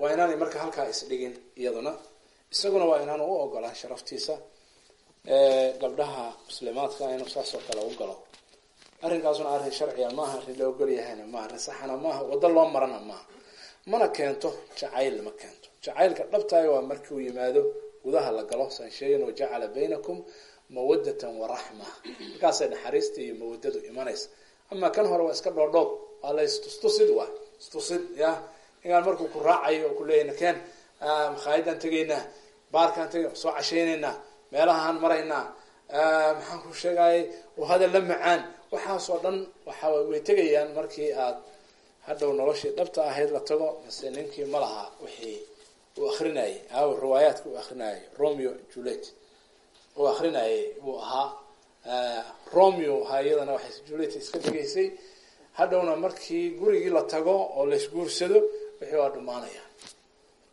waa inaanay marka halkaa isdhigin iyaduna isaguna waa inaan u ogolaan sharaftiisa gabdhaha muslimaadka inuu saas oo kale u galo. Arrinkaasuna arrin sharciga maaha arrin la ogol yahayna maaha arrin saxana maaha waddo loo marana maaha. Mana keento jacayl ma keento. Jacaylka dhabtaay waa markii uu yimaado gudaha la galo saan sheegin wajacala baynakum mawadatan waraxma markaasay naxariista iyo mawadadu imanaysa. Ama kan hore waa iska dhoodhoob waa la istustusid waa istusid ya. Ninkaan markuu ku raacayo oo kuleeya nakeen makhaayadaan tegaynaa baarkaan tegay soo cashaynaynaa meelahaan maraynaa. Maxaan ku sheegayay hadal la macaan. Waxaasoo dhan waxa way tegayaan markii aad hadhow noloshii dhabta ahayd la tago mase ninkii ma laha wixii uu akrinayay aaw riwaayaadka uu akrinayay romeo juliet. Uu akrinayay buu ahaa romeo ahaa iyadana waxay juliet iska tegaysay hadhowna markii gurigii la tago oo laysguursado wixii waa dhumaanayaan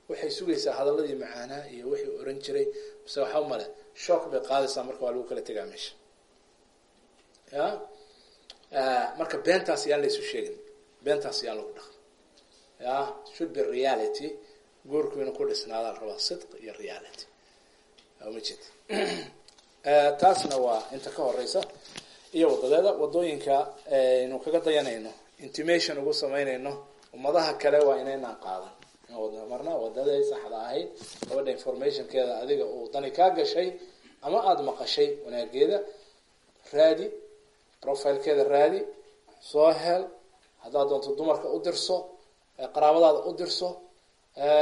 waxay sugaysaa hadaladii macaanaa iyo wixii oran jiray mase waxa male shock bay qaadaysaa marka waa lagu kala tegaa meesha. Ya? Marka beentaas yaan laysu sheegin. Beentaas yaan lagu dhaqan. Ya? Should be reality. Guurku inuu ku dhisnaada la rabaa sidq iyo reality. Ma jid taasna waa inta ka horeysa iyo wadadeeda waddooyinka aynu kaga dayanayno intimation ugu samaynayno ummadaha kale waa inaynaan qaadan marna wadaday saxda ahayd gabadha informationkeeda adiga uu dani kaa gashay ama aada maqashay wanaageeda raadi profilekeeda raadi soo hel haddaad doonto dumarka u dirso qaraabadaada u dirso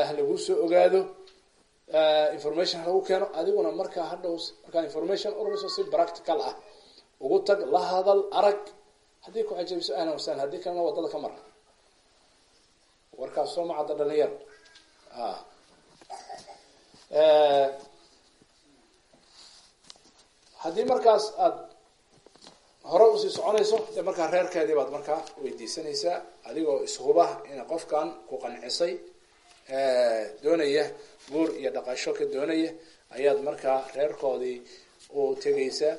halaguu soo ogaado information halagu keeno adiguna markaa hadhow markaa information ururiso si practical ah. Ugu tag la hadal arag haddii ku cajabiso ahlan wasahlan haddii kalena waddada ka mara warkaas soo macadda dhalinyar. Haddii markaas aada hore u sii soconayso de markaa reerkeedii baad markaa weydiisanaysaa adigoo ishuba in qofkan ku qancisay doonaya guur iyo dhaqasho ka doonaya ayaad markaa reerkoodii u tegaysaa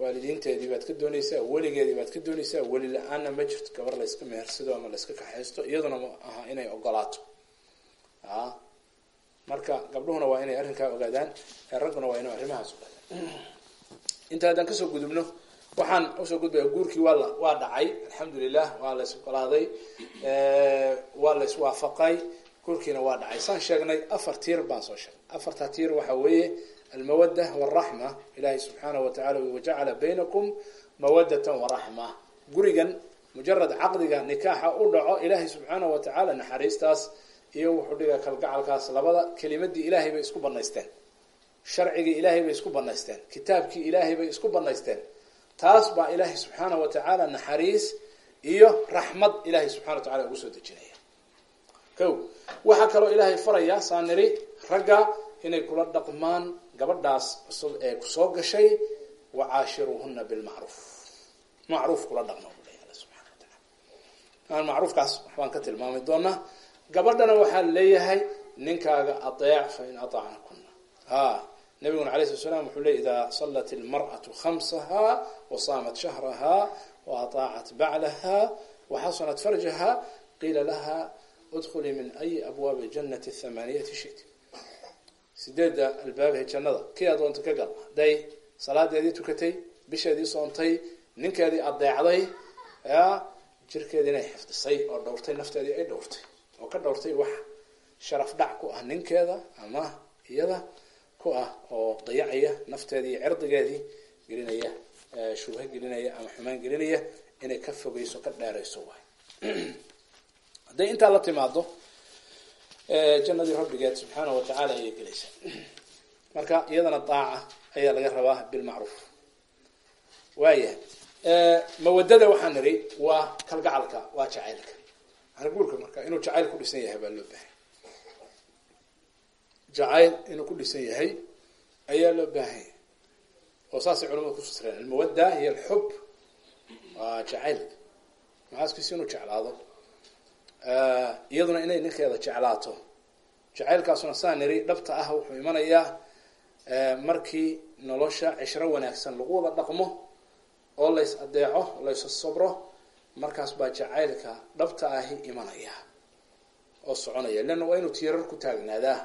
waalidiinteedii baad ka doonaysaa weligeedii baad ka doonaysaa weli la'aanna ma jirto gabar layska mehersado ama layska kaxaysto iyaduna ma aha inay ogolaato. A marka gabdhuhuna waa inay arrinkaa ogaadaan ragguna waa inuu arrimahaas ogaadaan. Inta haddaan ka soo gudubno waxaan u soo gudbaya guurkii waa la waa dhacay alxamdulilah waa la isogolaaday waa la iswaafaqay guurkiina waa dhacay. Saan sheegnay afar tiir baan soo sheegnay. Afartaa tiir waxa weeye almawada waraxma ilahi subxaanahu watacala wajacala baynakum mawadatan waraxma gurigan mujarad caqdiga nikaaxa u dhaco ilaahay subxaanahu watacaala naxariistaas iyo wuxuu dhiga kalgacalkaas labada kelimadii ilaahay bay isku banaysteen sharcigii ilaahay bay isku banaysteen kitaabkii ilaahay bay isku banaysteen taas baa ilaahay subxaanahu watacaala naxariis iyo raxmad ilaahay subxana wa tacala ugu soo dejinaya ko waxaa kaloo ilaahay farayaa saa niri ragga inay kula dhaqmaan gabadhaas cusub ee ku soo gashay wacaashiruuhuna bilmacruuf. Macruuf kula dhaqma bu leeya alla subxana wa macruufkaas waxbaan ka tilmaami doonaa gabadhana waxaa leeyahay ninkaaga adeec fa in aطaacna kuna nabiguna alay slat slam wuxuu ley idaa salat ilmar'atu khamsahaa wasaamat shahrahaa waataacat baclahaa waxasanat farjahaa qiila lahaa udkhulii min ay abwaabi janati thamaniyati shit sideedda albaabhe jannada. Kii adoonta ka gal hadday salaadeedii tukatay bisheedii soontay ninkeedii adeecday ya jirkeedii inay xifdisay oo dhowrtay nafteedii ay dhowrtay. Oo ka dhowrtay wax sharaf dhac ku ah ninkeeda ama iyada ku ah oo dayacaya nafteedii cirdigeedii gelinaya shubha gelinaya ama xumaan gelinaya inay ka fogeyso ka dheerayso waay. Hadday intaa la timaado jannadii rabbigeed subxaanahu watacaala ayay gelaysaa marka iyadana daaca ayaa laga rabaa bilmacruuf waaya mawadada waxaan niri waa kalgacalka waa jacaylka. Guurka marka inuu jacayl ku dhisan yahay baa loo baahay jacayl inuu ku dhisan yahay ayaa loo baahanya oo saasay culamada ku fasireen almawada hiyo alxub waa jacaylka maxaaskiisi inuu jeclaado iyaduna inay ninkeeda jeclaato. Jacaylkaasuna saa niri dhabta ah wuxuu imanayaa markii nolosha cishro wanaagsan lagu wada dhaqmo oo lays adeeco lays sabro markaas baa jacaylka dhabta ahi imanaya oo soconaya. Leanna waa inuu tiirar ku taagnaadaa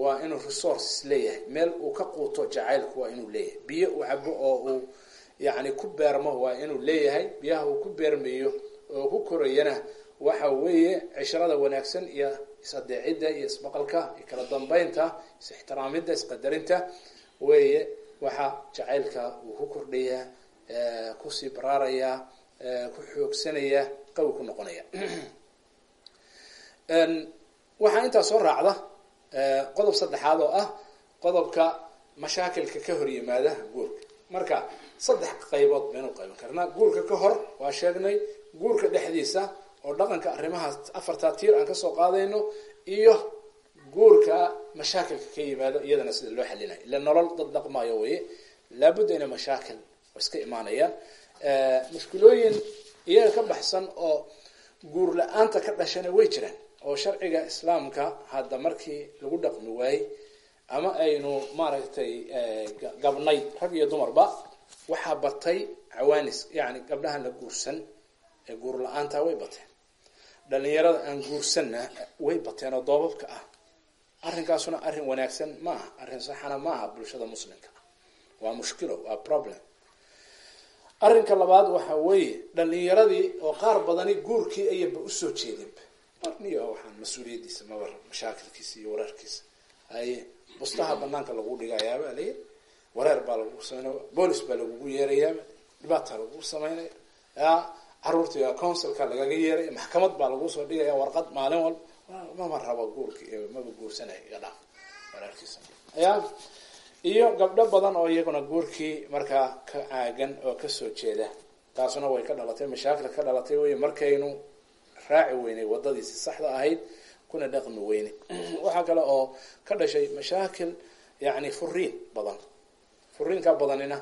waa inuu resources leeyahay. Meel uu ka quuto jacaylku waa inuu leeyahay. Biyo uu cabo oo uu yacni ku beermo waa inuu leeyahay. Biyaha uu ku beermayo oo ku korayana waxa weeye cishrada wanaagsan iyo is-adeecidda iyo isbaqalka iyo kala dambeynta is-ixtiraamidda isqadarinta weeye waxaa jacaylka uu ku kordhaya ku sii baraaraya ku xoogsanaya qawi ku noqonaya. Waxaa intaa soo raacda qodob saddexaad oo ah qodobka mashaakilka ka hor yimaada guurka. Marka saddex qaybood baynu qaybin karnaa. Guurka ka hor waa sheegnay guurka dhexdiisa oo dhaqanka arrimahaas afartaa tiir aan ka soo qaadayno iyo guurka mashaakilka ka yimaado iyadana sida loo xalinayo ila nolol dad dhaqmayo weye laabudda ina mashaakil iska imaanayaan. Mushkilooyin iyaga ka baxsan oo guur la'aanta ka dhashana way jiraan. Oo sharciga islaamka hadda markii lagu dhaqmi waayey ama aynu maaragtay gabnay rag iyo dumarba waxaa batay cawaanis. Yani gabdhahan la guursan ee guur la'aanta way bateen dhalinyarada aan guursanna way bateen oo doobabka ah. Arrinkaasuna arrin wanaagsan ma aha arrin saxana ma aha bulshada muslimka. Waa mushkilo waa problem. Arrinka labaad waxa weeye dhalinyaradii oo qaar badani guurkii ayanba u soo jeedinba marniyo waxaan mas'uuliyadiisa maba mashaakilkiisa iyo wareerkiisa haye bustaha banaanka lagu dhigayaaba layi wareer baa lagu sameynaya boolis baa lagugu yeerayaaba dhibaata lagu sameynaya. Ya caruurtii counsilka lagaga yeeraya maxkamad baa lagu soo dhigaya warqad maalin walba mama rabo guurki maba guursanay iga dhaaf wareerkiisa ya iyo gabdho badan oo iyaguna guurkii markaa ka caagan oo ka soo jeeda taasuna way ka dhalatay mashaakil ka dhalatay wey markaynu raaci weynay wadadiisi saxda ahayd kuna dhaqmi weyne. Waxaa kale oo ka dhashay mashaakil yani furiin badan. Furiinka badanina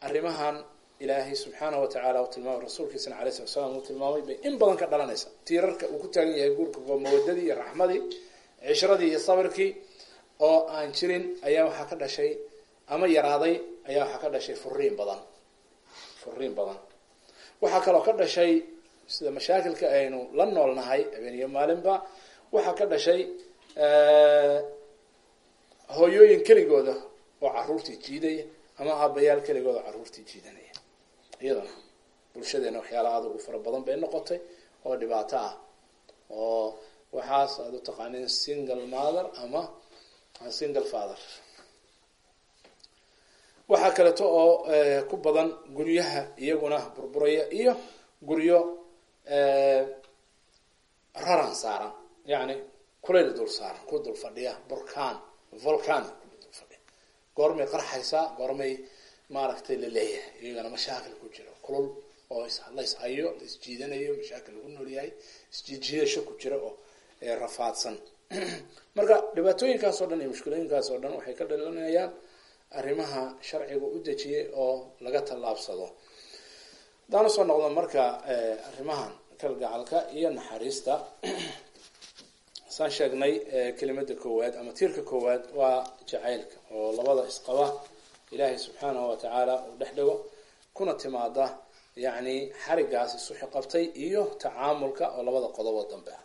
arrimahan ilaahay subxaana wa tacaala u tilmaamay rasuulkiisana alay slat slam uu tilmaamay bay in badan ka dhalanaysa. Tiirarka uu ku taagan yahay guurka waa mawadadii iyo raxmadii cishradii iyo sabirkii oo aan jirin ayaa waxaa ka dhashay ama yaraaday ayaa waxaa ka dhashay furiin badan. Furiin badan. Waxaa kaloo ka dhashay sida mashaakilka aynu la noolnahay habeen iyo maalinba waxaa ka dhashay hooyooyin keligooda oo caruurtii jiidaya ama aabayaal keligooda oo caruurtii jiidanaya iyadana bulshadeena waxyaala adugu fara badan bay noqotay oo dhibaato ah. Oo waxaas aad u taqaaneen single mother ama single father. Waxaa kaleeto oo ku badan guryaha iyaguna burburaya iyo guryo raran saaran. Yani kulayl dul saaran ku dul fadhiya burkan volcan dul fadhiya. Goormay qarxaysaa goormay maaragtay la leeyahay iyagana mashaakil ku jiro. Kulul oo la ishayo la isjiidanayo mashaakil lagu noolyahay isjiidjiidasho ku jira oo rafaadsan. Marka dhibaatooyinkaas oo dhan iyo mushkilooyinkaas oo dhan waxay ka dhalanayaan arrimaha sharciga u dejiyay oo laga tallaabsado. Haddaan u soo noqdo marka arrimahan kalgacalka iyo naxariista saan sheegnay kelimada koowaad ama tiirka koowaad waa jacaylka oo labada isqaba ilaahay subxaanahu wa tacaala uu dhex dhigo kuna timaada yacni xarigaas isu xiqabtay iyo tacaamulka oo labada qodobo dambe. Ah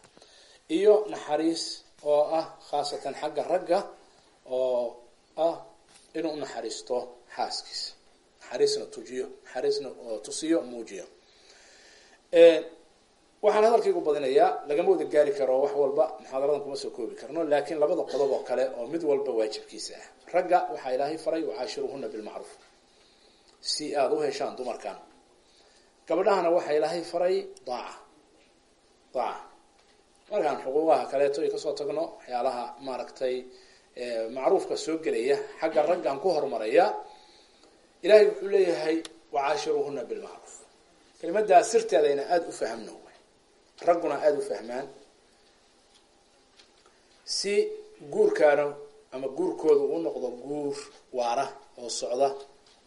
iyo naxariis oo ah khaasatan xagga ragga oo ah inuu unaxariisto xaaskiisa naxariisna tujiyo naxariisna tusiyo muujiyo. Waxaan hadalkaygu badinayaa lagama wada gaari karo wax walba muxaadaradan kuma soo koobi karno laakiin labada qodob oo kale oo mid walba waajibkiisa ah ragga waxaa ilaahay faray wacaashiruhuna bilmacruuf. Si aada u heshaan dumarkan. Gabdhahana waxaa ilaahay faray daaca. Daaca. Markaan xuquuqaha kaleeto ay ka soo tagno waxyaalaha maaragtay macruufka soo gelaya xagga raggan ku horumaraya ilahay wuxuu leeyahay wacaashiruhuna bilmacruuf. Kelimadaa sirteedayna aada u fahamno ragguna aada u fahmaan. Si guurkaana ama guurkooda uu noqdo guur waara oo socda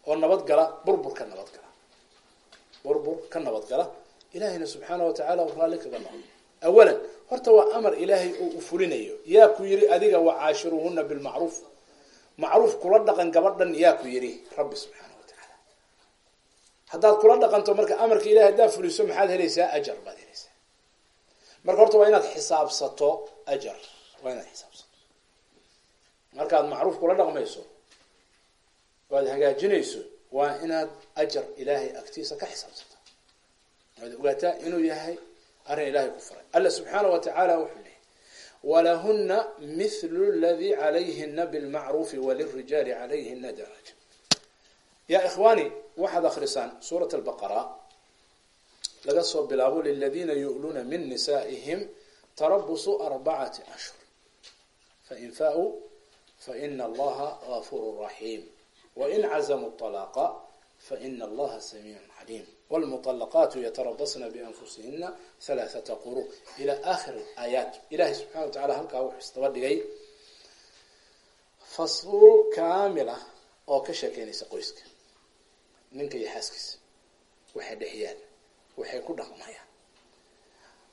oo nabadgala burbur ka nabadgala burbur ka nabadgala ilahayna subxaana wa tacaala u raalli kaga noqdo awalan horta waa amar ilaahay oo u fulinayo. Yaa ku yidhi adiga wacaashiruuhuna bilmacruuf. Macruuf kula dhaqan gabadhan yaa ku yidhi rabbi subxaana wa tacaala. Haddaad kula dhaqanto marka amarka ilahay haddaad fuliso maxaad helaysaa ajar baad helaysaa. Marka horta waa inaad xisaabsato ajar. Waa inaad xisaabsato markaad macruuf kula dhaqmayso waad hagaajinayso waa inaad ajar ilaahay agtiisa ka xisaabsato waad ogaataa inuu yahay arrin ilahay ku faray. Alla subxaana wa tacaala wuxuu leeyay walahuna mithlu ladii calayhina bilmacruufi walirijaali calayhina daraja ya ikhwaani waxaad akrisaan suurat albaqara laga soo bilaabo liladiina yu'luuna min nisaa'ihim tarabusu arbacati ashhur fain faa-uu faina allaha gafuru raxiim wain cazamuu طalaaqa faina allaha samiicu caliim wlmuطalaqaatu yatarabasna bianfusihina halaaثata quru ila akhiri aayaat ilahay subxana wa tacala halkaa wuxuu isdaba dhigay fasl kaamil ah oo ka sheekeynaysa qoyska ninka iyo xaaskiisa waxay dhexyaan waxay ku dhaqmayaan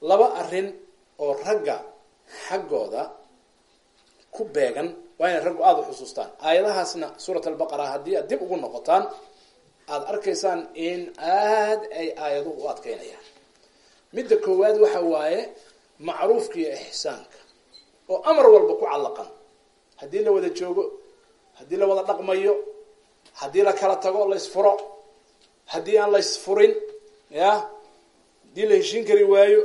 laba arrin oo ragga xaggooda ku beegan waa inay raggu aada u xusuustaan. Aayadahaasna suurat albaqara haddii aad dib ugu noqotaan aada arkaysaan in aada ay aayaduhu u adkeynayaan midda koowaad waxa waaye macruufka iyo ixsaanka oo amar walba ku callaqan. Haddii la wada joogo haddii la wada dhaqmayo haddii la kala tago laysfuro haddii aan laysfurin ya haddii la heshiin kari waayo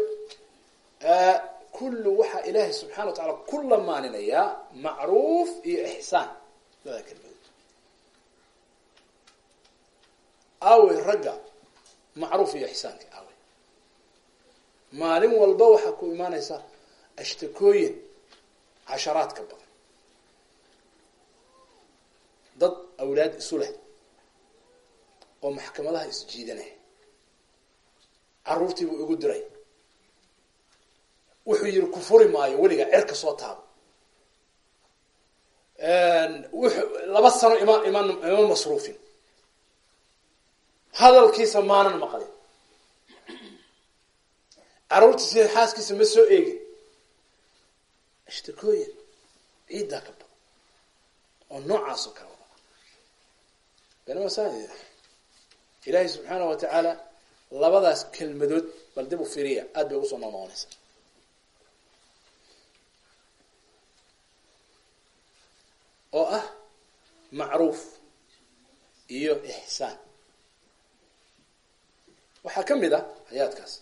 kullu waxaa ilaahay subxana wa tacala ku lamaaninayaa macruuf iyo ixsaan labada kelmadood. Aawey ragga macruuf iyo ixsaanka aawey maalin walba waxaa ku imaanaysa ashtakooyin casharaad ka badan. Dad awlaad isu leh oo maxkamadaha isjiidanaya carruurtiibuu igu diray wuxuu yihi ku furi maayo weliga cerka soo taabo. Laba sano ima iman ima masruufin. Hadalkiisa maanan maqlin. Carruurtiisa xaaskiisa ma soo eegin. Ashtakooyin ciiddaa ka badan. Oo noocaas oo kale wada benamasaa ilaahay subxaana wa tacaala labadaas kelmadood bal dib u firiya aad bay ugu soo noqnoqonaysa oo ah macruuf iyo ixsaan waxaa ka mid ah hayaadkaas.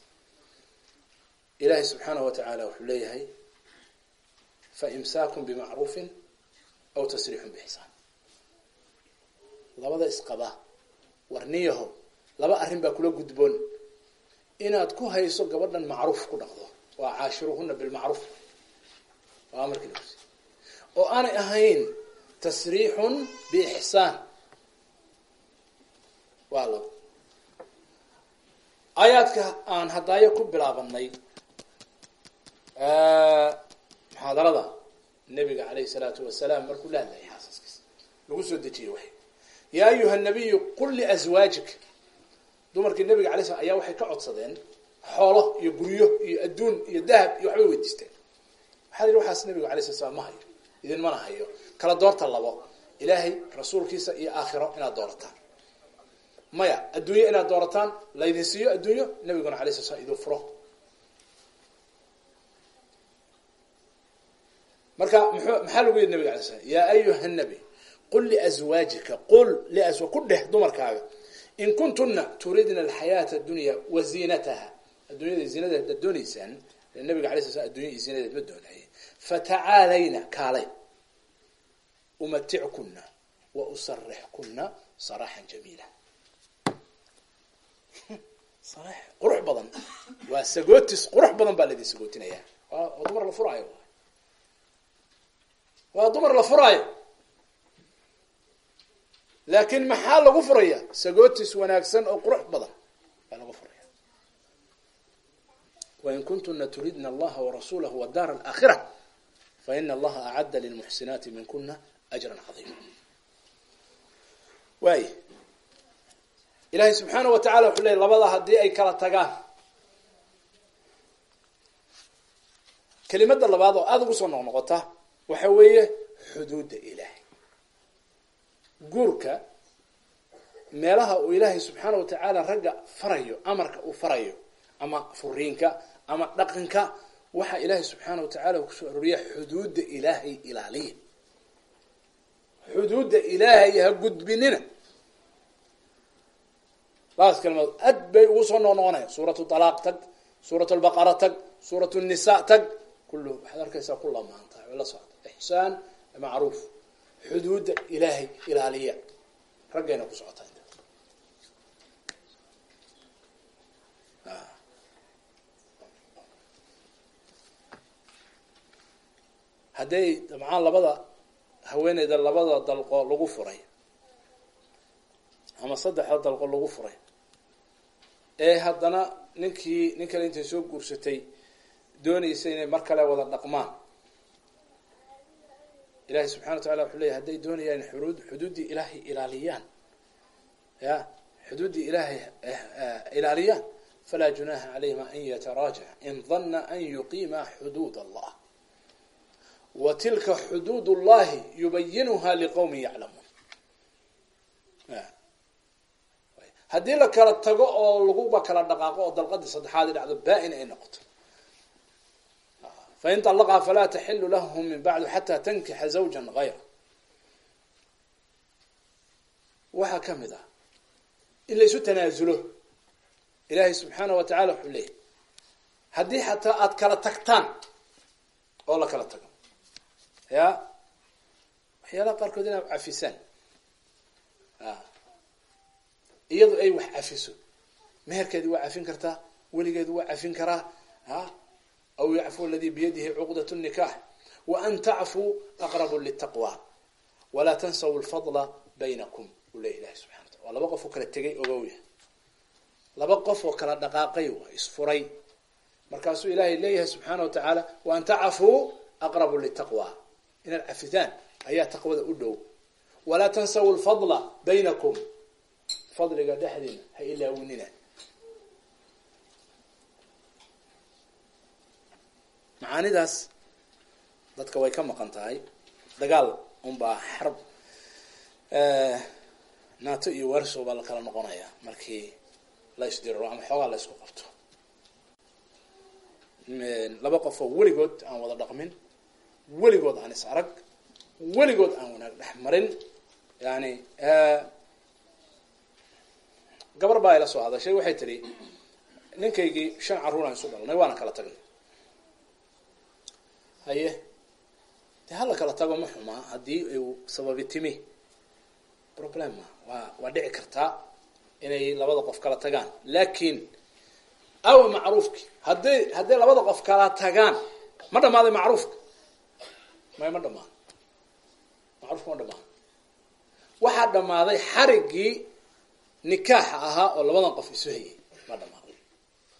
Ilaahay subxaanahu wa tacaala wuxuu leeyahay faimsaakun bimacruufin aw tasriixun bixsaan labada isqabaa warniyaho laba arrin baa kula gudboon. Inaad ku hayso gabadhan macruuf ku dhaqdo waa caashiruhuna bilmacruuf. Waa amarkii oo aanay ahayn tasriixun biixsaan waa labo aayaadka aan hadaayo ku bilaabanay muxaadarada nabiga alayh salaatu wasalaam markuu la hadlayay xaasaskiisa. Lagu soo dejiyey waxay. Yaa ayuha nabiyu qul liaswaajik dumarkii nabiga alay slam ayaa waxay ka codsadeen xoolo iyo guryo iyo adduun iyo dahab iyo waxbay weydiisteen. Waxaa la yidhi? Waxaas nabigu alay hayo kala doorta labo ilaahay rasuulkiisa iyo aakhiro inaad doorataan maya adduunyo inaad doorataan laydin siiyo adduunyo nabiguna alay slat slam idin furo. Marka mxuu maxaa lagu yidhi nabiga alay slam yaa ayuha nabi qul liaswaajika qul liaswa ku dheh dumarkaaga. In kuntuna turidna alxayaata adunya wa ziinataha addunyada ziinadeed ad dooneysaan nabiga alay sla slam addunya iyo ziinadeed ma doonaye. Fatacaalayna kaalay umatickuna wa usarixkuna saraaxan jamiila qurux badan waa sagootis qurux badan baa laydin sagootinaya waa dumar la furaayo waa dumar la furaayo laakin maxaa lagu furaya sagootis wanaagsan oo qurux badan baa lagu furaya wain kuntuna turidna allaha warasuulahu wadaar alaakhira faina allaha acadda lilmuxsinaati minkuna ajran cadiima waay ilahay subxaana wa tacala wuxuu leey labada haddii ay kala tagaan kelimada labaad oo aada ugu soo noqnoqota waxa weeye xuduudda ilaahay guurka meelaha uu ilaahay subxaana wa tacaala ragga farayo amarka uu farayo ama furiinka ama dhaqanka waxaa ilaahay subxaana wa tacaala uu ku soo arooriya xuduudda ilaahay ilaaliya xuduudda ilaahay ha gudbinina. Laas kalmadood aad bay ugu soo noqnoqonaya suuratu talaaq tag suurat lbaqara tag suurat nisa tag. Kullu waxaad arkaysaa ku lamaantahay la socda. Ixsaan macruuf. Xuduudda ilaahay ilaaliya. Raggayna ku socotaa hadday dabcaan labada haweeneyda labada dalqo lagu furay. Ama saddexda dalqo lagu furay. Ee haddana ninkii nin kale intay soo guursatay doonaysa inay mar kale wada dhaqmaan. Ilahi subxana wa tacala wuxuu leeyahy hadday doonayaan xurud xuduuddii ilaahay ilaaliyaan. Ya xuduuddii ilaahay ilaaliyaan. Falaa junaha calayhima an yataraajac in dana an yuqiima xuduud allah wa tilka xuduud اllahi yubayinuha liqowmi yaclamuun haddii la kala tago oo laguba kala dhaqaaqo oo dalqadii saddexaadi dhacdo baa-in ay noqoto. Fain طalaqaa falaa taxilu lahu min bacdu xataa tankixa zawja gayra waxaa ka mid ah in la isu tanaazulo ilaahay subxaana wa tacala wuxuu leeyahy haddii xataa aada kala tagtaan oo la kala ya. Waxyaalaha qaarkood inaad cafisaan. Iyadu ay wax cafiso. Meherkeedi waa cafin kartaa weligeedu waa cafin karaa a aw yacfu aladii biyadihi cuqdat nikax wa an tacfuu aqrabu litaqwa walaa tansaw lfadla baynakum uu ilahi subxana wataala waa laba qof oo kala tegay ogowya laba qof oo kala dhaqaaqay waa isfuray. Markaasuu ilaahay leeyahay subxaana wa tacaala wa an tacfuu aqrabu litaqwa inaad cafitaan ayaa taqwada u dhow walaa tansaw lfadla baynakum fadliga dhexdiina ha ilaawinina macaanidaas dadka way ka maqan tahay dagaal unbaa xarb nato iyo warso baa la kala noqonaya markii la isdiriro ama xoogaa la isku qabto laba qof oo weligood aan wada dhaqmin weligood aan is arag weligood aan wanaag dhex marin. Yani gabar baa ila soo hadashay waxay tihi ninkaygii shan carruur aan isu dhalnay waana kala tagnay haye de hala kala tago ma xumaa haddii uu sababi timi. Problema waa waa dhici kartaa inay labada qof kala tagaan. Lakin awa macruufki hadday hadday labada qof kala tagaan ma dhamaaday macruufka may ma dhamaan. Macruufka ma dhamaan. Waxaa dhamaaday xarigii nikaaxa ahaa oo labadan qof isu hayay. Ma dhamaaday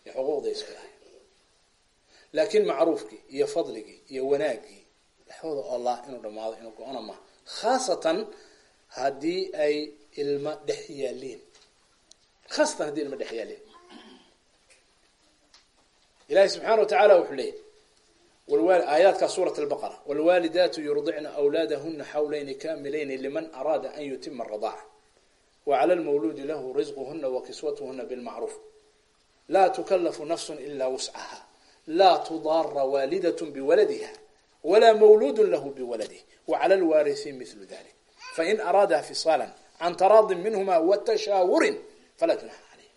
ee xuquuqda isku lahay laakin macruufkii iyo fadligii iyo wanaagii dhexdooda allah inuu dhamaado inuu go-ona maha khaasatan haddii ay ilma dhex yaaliin khaasatan haddii ilma dhex yaaliin ilahi subxaana wa tacaala wuxuu leeyay wlwal aayaadka suurat albaqara wاlwaalidaatu yurdicna awlaadahuna xawlayni kamilayni liman araada an yutima aradaaca wclى lmawluudi lahu risquhuna wakiswatuhuna bilmacruuf laa tukalafu nafsu ila wuscaha laa tudaara waalidat biwaladiha walaa mawluudu lahu biwaladih wclى lwaariثi mil dalik fain araada fisaala can taraadi minhuma watashaawurin falaa junaxa caleyh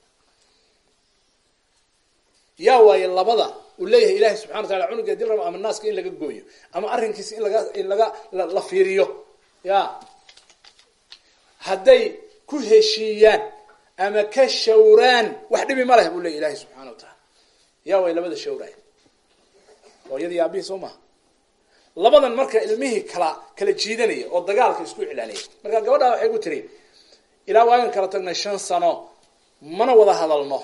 yaa waaye labada uu leeyahay ilahi subxana wa taala cunuga dil rabo ama naaska in laga gooyo ama arrinkiisa in laga in laga la fiiriyo. Ya. Hadday ku heshiiyaan ama ka shawraan wax dhibi ma leh buu leya ilahi subxana wa taala. Yaa way labada shawraay hooyadii aabihii soo maha labadan marka ilmihii kala kala jiidanaya oo dagaalka isku iclaanaya marka gabadhaa waxay ku tiri ilaa waagan kala tagnay shan sano mana wada hadalno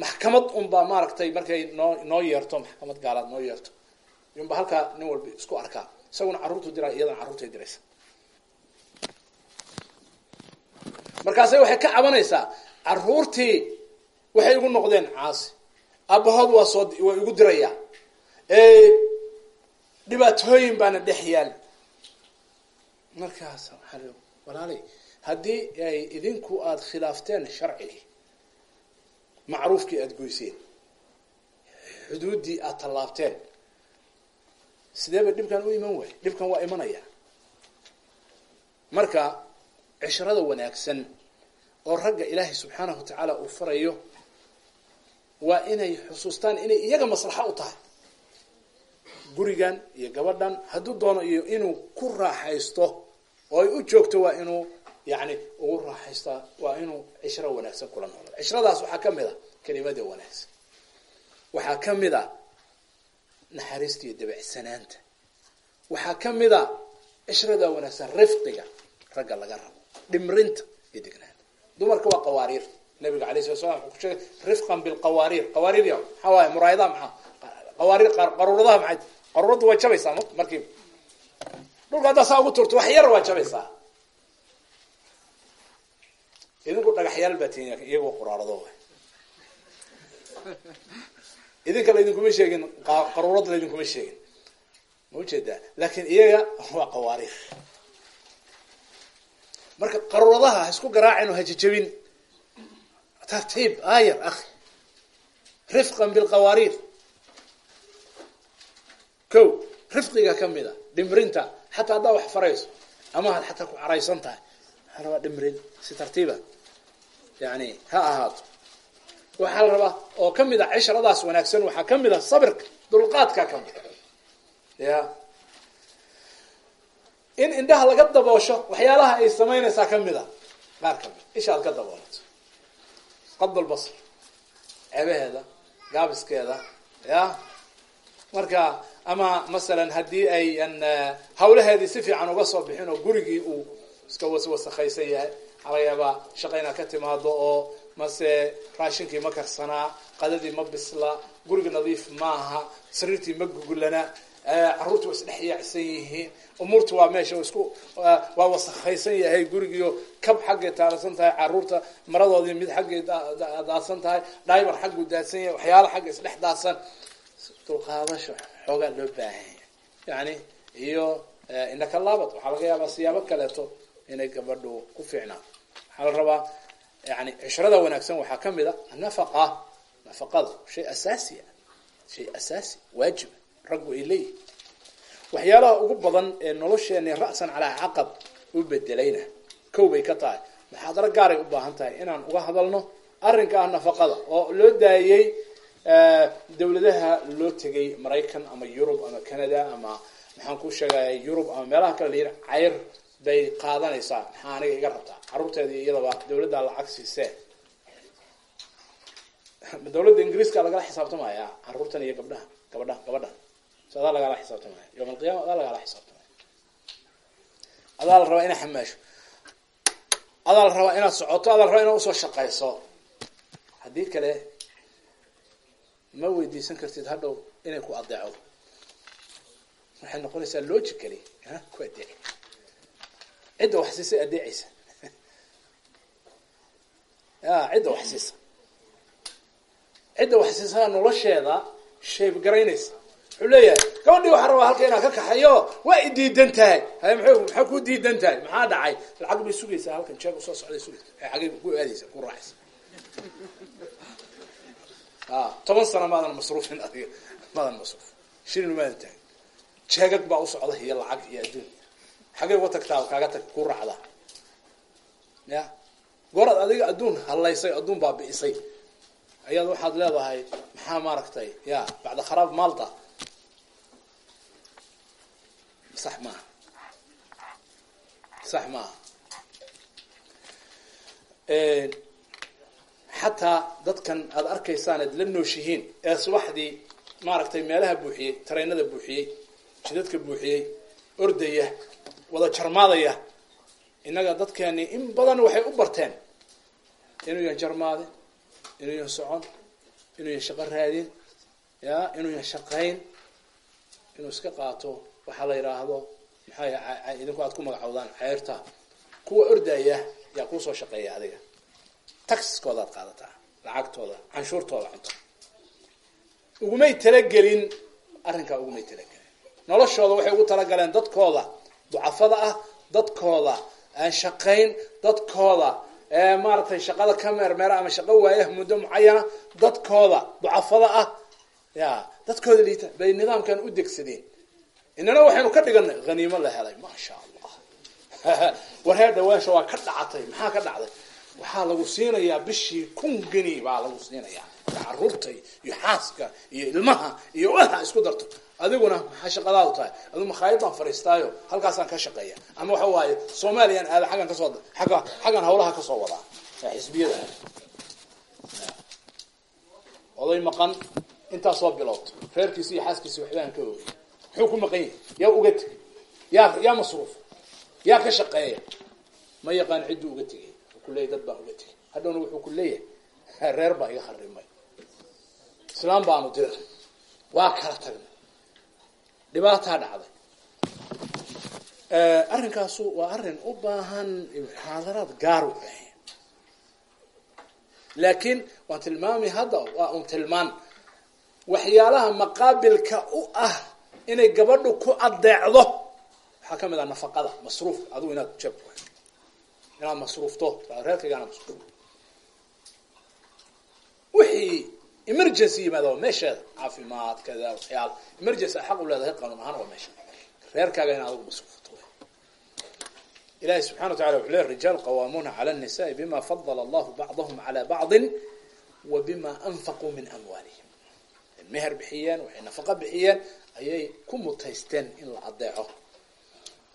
maxkamad unbaa maaragtay markay noo noo yeerto maxkamad gaalaad noo yeerto. Yunba halkaa nin walba isku arkaa isaguna carruurtu diraa iyadana carruurtay diraysa. Markaase waxay ka cabanaysaa carruurtii waxay igu noqdeen caasi. Abahood waa soo waa igu diraya. Dhibaatooyin baana dhex yaal. Markaas waaa walaalay haddii ay idinku aada khilaafteen sharcigii macruufkii aada goyseen. Xuduuddii aada tallaabteen. Sideeba dhibkan u iman waay. Dhibkan waa imanaya. Marka cishrada wanaagsan oo ragga ilaahay subxaanahu wa tacaala uu farayo waa inay xusuustaan inay iyaga maslaxo u tahay. Gurigan iyo gabadhan hadduu doono iyo inuu ku raaxaysto oo ay u joogto waa inuu yani ugu raaxaystaa waa inuu cishro wanaagsan kula noolado cishradaas waxaa ka mid a kelimada wanaagsan. Waxaa ka mid a naxariista iyo dabecsanaanta waxaa ka mid a cishrada wanaagsan rifqiga ragga laga rabo dhimrinta iyo degnaanta dumarka waa qawaariir. Nabiga alay sala slam wuxuu ku sheegay rifqan bilqawaariir qawaariir. Ya maxaa waaye? Muraayadaha maxaa? Qawaariir qaruuradaha maxay qaruuradu waa jabaysaa markiiba dhulka haddaa saa ugu turto wax yar waa jabaysaa idinku dhagaxyaal baa tihin iyagoo quraarado idinka laydinkuma sheegin qaruurada laydinkuma sheegin. Ma u jeedaa laakin iyaga waa qawaariir marka qaruuradaha ha isku garaacin oo hajajabin tartiib aayar akhi. Rifqan bilqawaariir ko rifqiga ka mid a dhimrinta xataa haddaa wax farayso ama had xataa ku caraysan tahay waxaa rabaa dhimrin si tartiiba. Yani ha ahaato. Waxaa la rabaa oo ka mid a cishradaas wanaagsan waxaa ka mid a sabirka dulqaadka ka mid ya. In indhaha laga daboosho waxyaalaha ay samaynaysaa ka mid a. Qaar ka mid ishaad ka daboolato qadbalbasr ceebaheeda gaabiskeeda ya. Marka ama masalan haddii ayan hawlaheedii si fiican uga soo bixin oo gurigii uu iska waswasakhaysan yahay. Waxaa laga yaabaa shaqa inaad ka timaado oo mase raashinkii ma karsanaa qadadii ma bisla guriga nadiif maaha sariirtii ma gugulana caruurtii waa isdhex yaacsan yihiin umuurta waa meesha isku waa wasakhaysan yahay gurigiio kab xaggay taalasan tahay carruurta maradoodii mid xaggay daadsan tahay dhaybar xagguu daadsan yahay waxyaala xagga isdhex daadsan. Dulqaadasho xoogaa loo baahanya yani iyo indhaka laabad waxaa laga yaabaa siyaabo kaleeto inay gabadhu ku fiicnaato waxaa la rabaa yani cishrada wanaagsan waxaa ka mid a nafaqa nafaqada shay asaasiya shay asaasi waajiba raggu ay leeyihiin waxyaalaha ugu badan ee nolosheeni ra'san calaa caqab u bedelayna kow bay ka tahay. Muxaadaro gaaray u baahan tahay inaan uga hadalno arrinka ah nafaqada oo loo daayey dawladaha loo tegay maraykan ama yurub ama canada ama maxaan ku sheegaya yurub ama meelaha kale layidhi cayr bay qaadanaysaa maxaa aniga iga rabtaa? Carruurteeda iyadaba dawladda lacag siisee dawladda ingiriiska lagala xisaabtamaya carruurtan iyo gabdhaha gabadha gabadha. So adaa lagala xisaabtamaya. Yawm alqiyama adaa lagala xisaabtamaya. Adaa la rabaa inaad xamaasho adaa la rabaa inaad socoto adaa la rabaa inaad u soo shaqayso. Haddii kale ma weydiisan kartid hadhow inay ku adeecdo waxay noqonaysaa logically ku adeeci cidda wax siisay adeecaysa ya cidda wax siisa. Cidda wax siisaa nolosheeda shayb garaynaysa. Wuxuu leeyahay gabadhii waxaa rabaa halka inaan ka kaxayo waa i diidan tahay. Hay m maxaa ku diidan tahay? Maxaa dhacay? Lacag bay sugaysaa halkan jeeg u soo socday sugaysa ay xagay ku aadaysa ku raacaysa. Toban sano maadan masruufin adiga maadan masruuf. Shilin maadan tahay. Jeegag baa u socda iyo lacag iyo adduun xagay uga tagtaa kaaga tag ku raacda. Ya. Gooraad adiga adduun hallaysay adduun baa bi'isay ayaad waxaad leedahay maxaa maaragtay? Ya bacda kharaab maalta sax maaha sax maaha xataa dadkan aada arkaysaan la nooshihiin ee subaxdii maaragtay meelaha buuxiyey tareynada buuxiyey jidadka buuxiyey ordaya wada jarmaadaya. Innaga dadkeeni in badan waxay u barteen. Inuu yan jarmaadin inuu yan socon inuu yan shaqo raadin ya inuu yan shaqayn inuu iska qaato waxaa la yidhaahdo maxaa idinku aad ku magacowdaan ceyrta kuwa ordaya yaa kuusoo shaqeeya adiga. Taxiskoodaad qaadataa lacagtooda canshuurtooda cunto. Ugumay talagelin arrinkaa ugumay talagelin noloshooda waxay ugu talagaleen dadkooda ducafada ah dadkooda shaqayn dadkooda maaratay shaqada ka meermeera ama shaqo waayah muddo mucayana dadkooda ducafada ah. Ya dadkooda liita bay nidaamkan u degsadeen. Inana waxaynu ka dhiganay haniimo la helay maasha allah warheer dhawaansha waa ka dhacatay maxaa ka dhacday? Waxaa lagu siinayaa bishii kun geni baa lagu siinayaa. Caruurta iyo xaaska iyo ilmaha iyo waxa isku darto adiguna maxaa shaqadaadu tahay? Adigu makhaayad baan fariistaayo halkaasaan ka shaqeeya. Ama waxa waaye soomaliyan aada xaggan ka soo agga xaggan hawlaha ka soo wadaa xisbiyada. Oday maqan intaasoo bilood reerkiisi iyo xaaskiisi waxbaan ka ogay muxuu ku maqan yahay? Yaa uga tegay yaa yaa masruuf. Yaa ka shaqeeya. Ma yaqaan cidduu uga tegay ku dad baan uga tegay hadhowna wuxuu ku leeyahay. Reer baa iga kharimay islaam baanu diray waa kala tagnay dhibaataa dhacday. Arrinkaasu waa arrin u baahan muxaadaraad gaar u baahan laakiin waan tilmaami hadda waa un tilmaan. Waxyaalaha maqaabilka u ah inay gabadhu ku adeecdo waxaa ka mid ah nafaqada masruufka adigu inaad jeb inaad masruufto reerkayga inaad masruufto wixii emergency yimaada waa meesheeda caafimaad kada waxyaala emergency a xaq u leedahay qanuun ahaan waa meesha reerkaaga in adigu masruufto ilahi subxana wa tacala wuxuu leey rijaal qawaamuuna cala الnisaءi bima fadala allahu bacdahum calى bacdi wa bima anfaquu min amwaalihim meher bixiyeen waxay nafaqo bixiyeen ayay ku mutaysteen in la adeeco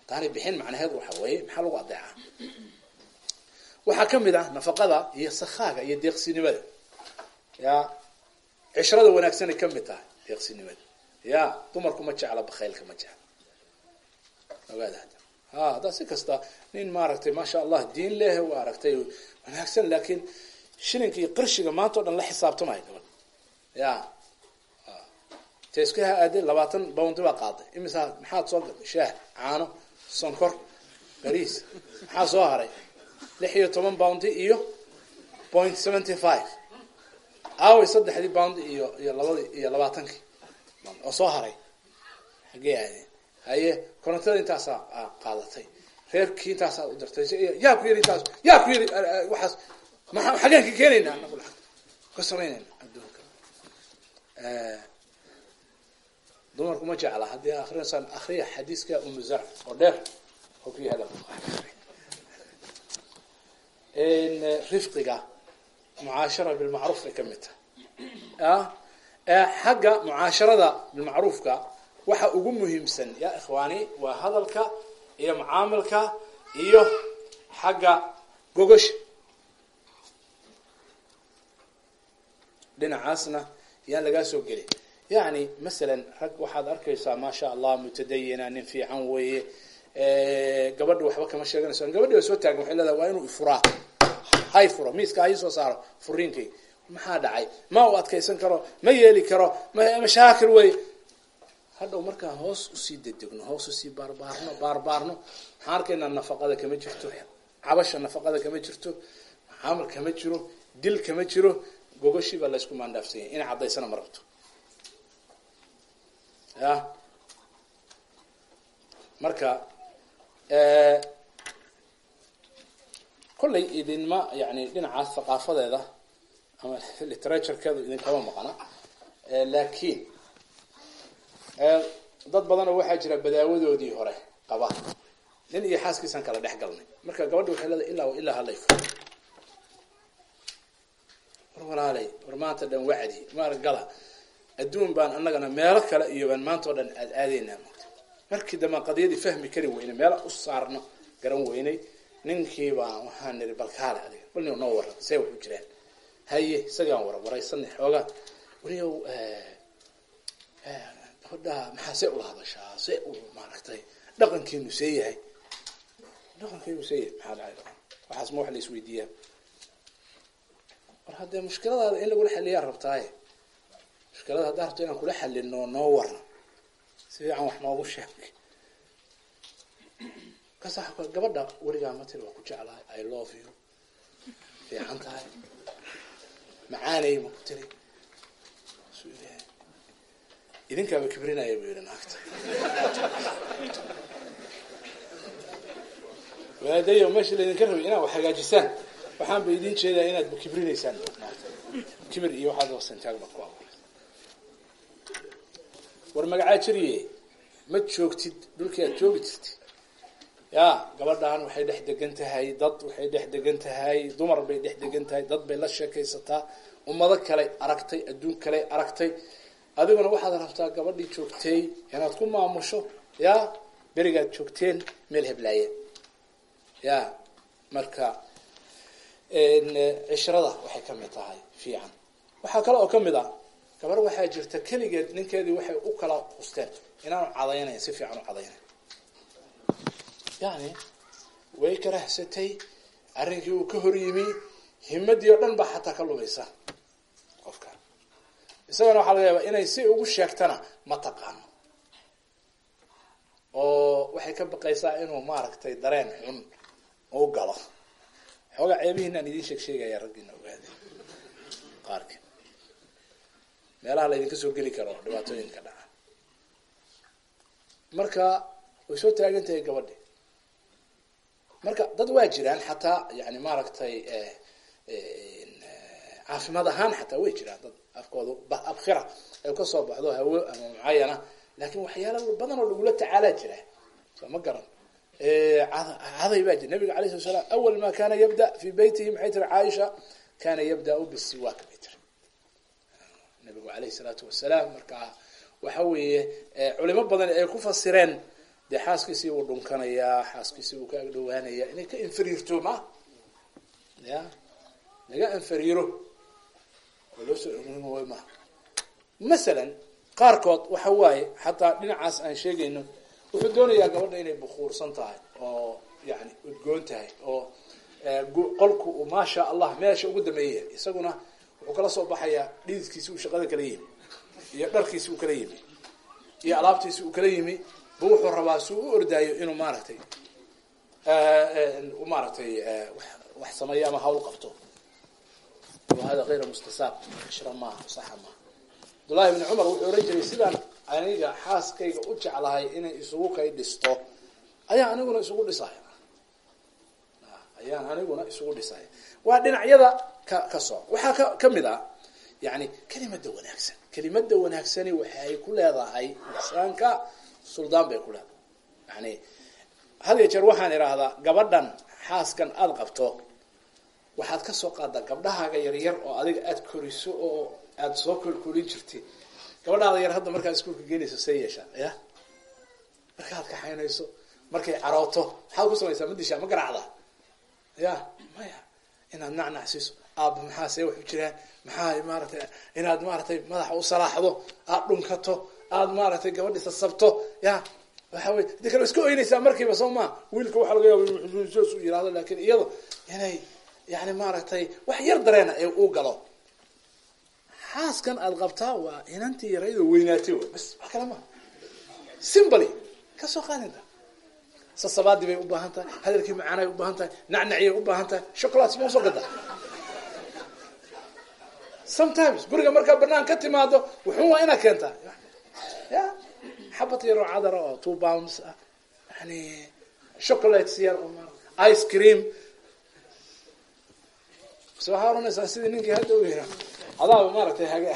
taanay bixin macnaheedu waxa weeye maxaa lagu adeecaa waxaa kamid ah nafaqada iyo sakhaaga iyo deeqsinimada ya cishrada wanaagsanay ka mid tahay deeqsinimada ya dumarku ma jecla bakhaylka ma jecla. Ogaada ha haddaa si kasta nin maaragtay maasha allah diin leh waa aragtay wanaagsan laakiin shilinka iyo qirshiga maanta o dhan la xisaabtamaya gabadh ya te isku ha aade labaatan bawndi baa qaaday. Imisa maxaad soo gaday shaah caano sonkor bariis. Maxaa soo haray? Lix iyo toban boundi iyo point seventy five aaway saddexdii boundi iyo iyo labadii iyo labaatankii oo soo haray. Xagee aadeen haye korontada intaasaa qaadatay. Reerkii intaasaa u dirtay yaa ku yiri intaas yaa ku yiri waxaas maa xageen ka keenayna anagu lacag ka samaynayna adduunka. Dumarku ma jecla. Haddii akrinasaan akriya xadiiska umu zarc oo dheer oo ku yaalla rifqiga mucaashara bilmacruuf ay ka mid tahay. Xagga mucaasharada bilmacruufka waxa ugu muhiimsan ya ikhwaani waa hadalka iyo mucaamilka iyo xagga gogosha dhinacaasna yaan lagaa soo geli. Yani masalan rag waxaad arkaysaa maasha allah mutadayina nin fiican weeye gabadha waxba kama sheeganayso gabadhi ba soo taagan waxay leedahay waa inuu ifuraa hay furo. Miiska hay soo saaro furiinkay maxaa dhacay? Ma u adkaysan karo? Ma yeeli karo? Mashaakil wey? Hadhow markaan hoos u sii dedegno hoos u sii baarbaarno baarbaarno maxaan arkaynaa nafaqada kama jirto cabasha nafaqada kama jirto xamal kama jiro dil kama jiro. Gogoshii baa laysku maandhaafsanya inay caddaysana ma rabto. Marka kollay idinma yani dhinacaas thaqaafadeeda ama literaturkeedu idinkama maqana. Laakiin dad badanoo waxaa jira badaawadoodii hore qaba. Nin iyo xaaskiisaan kala dhex galnay. Marka gabadha waxay leedahay ilaa ilaa halay furo war war maanta dhan wacdi maar gala. Adduun baan anagana meelo kale iyo baan maanta dhan aad aadaynaa markii dambaan qadiyadii fahmi kari weynay meela u saarno garan weynay ninkii baa waxaan niri balkaale adiga bal nin noo waran see wax u jiraan. Haye isagaan wara waraysanay xoogaa. Waniyow gabadha maxaa see ula hadashaa? See u maaragtay dhaqankeenu see yahay. Dhaqankeenu see yahay maxaa dhacay dhaqan? Waxaas ma wax la isweydiiyaa. War haddee mushkiladaada in lagula xaliyaa rabtaaye. Mushkilada haddaa rabto inaan kula xalino noo warno si fiican wax noogu sheeg kasa gabadha weligaa ma tiri waa ku jeclahay i love you. Fiican tahay. Macaanay ma ku tiri. Idinkaaba kibrinaya buu yihi naagta. Waadayo meesha laydinka rabay inaad wax hagaajisaan. Waxaan ba idin jeedaa inaad kibrinaysaan kibir iyo waxaad hoosantaag baad ku abuuray war magacaa jiriye ma joogtid dhulkii aad joogi jirtid ya gabadhan waxay dhex degan tahay dad waxay dhex degan tahay dumar bay dhex degan tahay dad bay la sheekaysataa ummado kale aragtay adduun kale aragtay. Adiguna waxaad rabtaa gabadhii joogtay inaad ku maamusho ya berigaad joogteen meel heblaaye. Ya marka cishrada waxay ka mid tahay fiican. Waxaa kale oo ka mid ah gabar waxaa jirta keligeed ninkeedii waxay u kala qusteen inaanu cadaynayn si fiican u cadaynayn yani way karahsatay arrinkii uu ka hor yimi himadii oo dhan baa xataa ka lumaysa qofka. Isagana waxaa laga yaabaa inay si ugu sheegtana ma taqaano. Oo waxay ka baqaysaa inuu maaragtay dareen xun u galo. Xoogaa ceebihiinaan idiin sheeg sheegaya raggiina ogaada qaarka meelaha laydinka soo geli karo dhibaatooyinka dhaca. Marka way soo taagan tahay gabadhi marka dad waa jiraan xataa yani maaragtay caafimaad ahaan xataa way jiraan dad afkooda abkhira ay ka soo baxdo hawo ama mucayana laakin waxyaala badan oo lagula tacaalaa jira soo garan. Caday baa jira. Nabiga alay slat awal ma kana yabda fi beytihi maxay tiri caaisha kana yabda-u bisiwaak bay tiri. Nabigu alayh salaatu wasalaam marka waxa weeye culimo badan ay ku fasireen dee xaaskiisii uu dhunkanayaa xaaskiisii uu ka agdhawaanaya inay ka infariirto ma? Ya? Laga infariiro oo masalan qaarkood waxa waaye xataa dhinacaas aan sheegayno wuxuu doonayaa gabadha inay bukuursan tahay oo yani udgoon tahay oo qolku uu maasha allah meesha ugu dameeya isaguna wuxuu kala soo baxayaa dhididkiisi uu shaqada kala yimi iyo dharkiisi uu kala yimi iyo alaabtiisi uu kala yimi bu wuxuu rabaa si u ordaayo inuu maaragtay maaragtay wax sameeyo ama hawl qabto. Hada ayra mustasaab ishra maaha saxa maaha cabdullahi bni cumar wuxuu ohan jiray sidaan aniga xaaskayga u jeclahay inay isugu kay dhisto ayaa aniguna isugu dhisaya ayaan aniguna isugu dhisaya waa dhinacyada ka ka soo waxaa ka ka mid ah yani kelimada wanaagsan. Kelimada wanaagsani waxay ku leedahay insaanka suldaan bay ku leedahay yani had iyo jeer waxaan idhaahdaa gabadhan xaaskan aada qabto waxaad ka soo qaadaa gabdhahaaga yaryar oo adiga aada koriso oo aada soo kolkolin jirtay. Gabadhaada yar hadda markaad iskuulka geenayso see yeeshaa ya? Markaad kaxaynayso markay carooto maxaad ku samaysaa ma dishaa ma garaacdaa? Ya maya inaad nacnac siiso. Aaba maxaa see wax u jiraan? Maxaa maaratay inaad maaratay madaxa u salaaxdo? Aada dhunkato aada maaratay gabadhi sasabto ya waxa wey haddii kale iska oynaysaa markiiba soo maa wiilka waxaa laga yaaba su yiraahdo laakiin iyado inay yani maaragtay wax yar dareena ee uu galo. Xaaskan aada qabtaa waa inantii yaraydo weynaatay bas wax kale maa simbly ka soo qaadinta sasabaadii bay u baahan tahay hadalkii macaanay u baahan tahay nacnaciyay u baahan tahay chocolate ma u soo gadaa. Sometimes guriga markaa banaan ka timaado wuxun waa inaad keentaa ya xabad yaroo cadara oo two pounds ah yani chocolates yar ice cream. Se waxaa oranaysaa sidii ninkii hadda ogeynaa adaaba maaragtay hage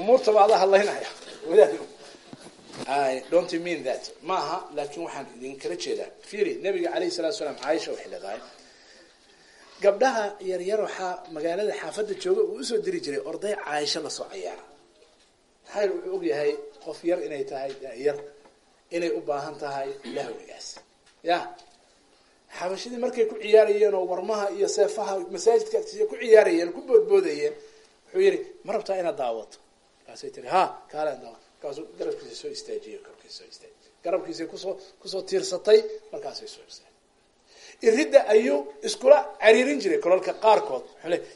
umuurtaba adaa hadlaynaya wadaad i don't mean that. Maaha laakin waxaan idin kala jeedaa. Fiiri nabiga alayh salatu salaam caaisha waxay leedahay gabdhaha yaryar waxaa magaalada xaafadda jooga uu u soo diri jiray orday caaisho la soo cayaara maxaa wuxuu og yahay qof yar inay tahay yar inay u baahan tahay lahwigaas. Ya. Xabashadii markay ku ciyaarayeen oo warmaha iyo seefaha masaajidka agtiisa ku ciyaarayeen ku boodboodayeen wuxuu yihi ma rabtaa inaad daawato? Markaasay tiri ha kaaleen daawato. Markaasuu garabkiisa soo istaajiye korkiisa soo istaajiy garabkiisa ku soo ku soo tiirsatay markaasay soo istaaj iridda ayuu iskula cariirin jiray kolalka qaarkood.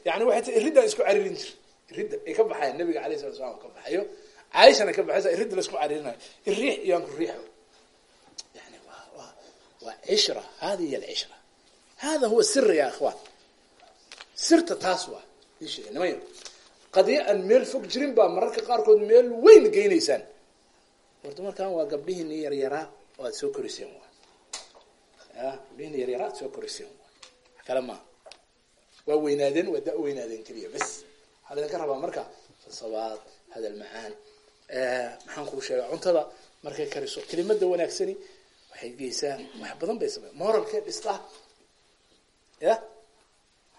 Yani waxay tii iriddan isku cariirin jiray iridda ay ka baxayan nabiga alayh salatu slam ka baxayo caaishana ka baxaysa iridda la isku cariirinayo iriix iyo aan ku riixo. Yani wa wa waa cishra hadi hiy alcishra hada huwa sir ya ikhwan sirta taas waa ishee nimayo. Qadiya aan meel fog jirin baa mararka qaarkood meel weyn geynaysaan. Horta markaan waa gabdhihiini yaryaraa oo aad soo koriseen ya gabdhihiini yaryaraa aad soo koriseen kale maaha waa weynaadeen waa da weynaadeen keliya bes. Waxaa laydinka rabaa marka sasabaad hadal macaan maxaan kuu sheega cuntada markay kariso kelimada wanaagsani waxay geysaa wax badan bay samey moralkay dhistaa ya?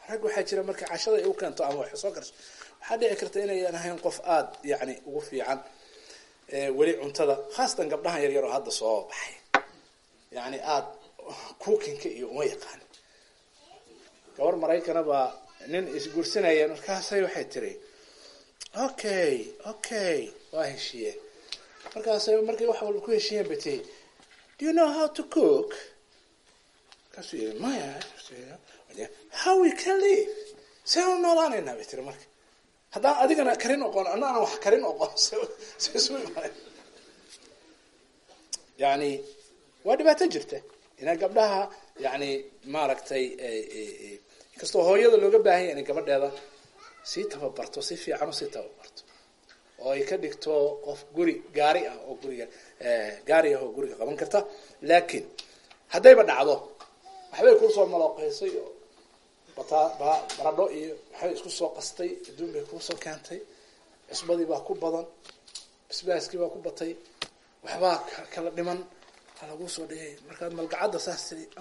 Rag waxaa jira marka cashada u keento ama wax soo karso. Waxaa dhici karta inayan ahayn qof aada yani ugu fiican weli cuntada khaasatan gabdhahan yar yar oo hadda soo baxay. Yani aada cookinka iyo uma yaqaan. Gabar maraykana baa nin isguursanayeen markaasay waxay tiri okay okay waa heshiiyeen markaasay markay wax walba ku heshiiyeen bay tii do you know how to cook? Markaasuu yiri maya how we can live? See u noolaanaynaa bay tiri marka haddaan adigana karin oqon annaana wax karin oqon se isu imaan yani waa dhibaato jirta. Inaa gabdhaha yani maaragtay inkastoo hooyada looga baahan ya inay gabadheeda sii tababarto si fiican u sii tababarto oo ay ka dhigto qof guri gaari ah oo guriga gaari ah oo guriga qaban karta. Laakiin haddayba dhacdo waxbay ku soo malooqeysay oo baradho iyo waxbay isku soo qastay adduun bay kuusoo keentay cusbadii baa ku badan basbaaskii baa ku batay waxbaa kala dhiman waa laguu soo dhigay. Markaad malgacadda saas tiri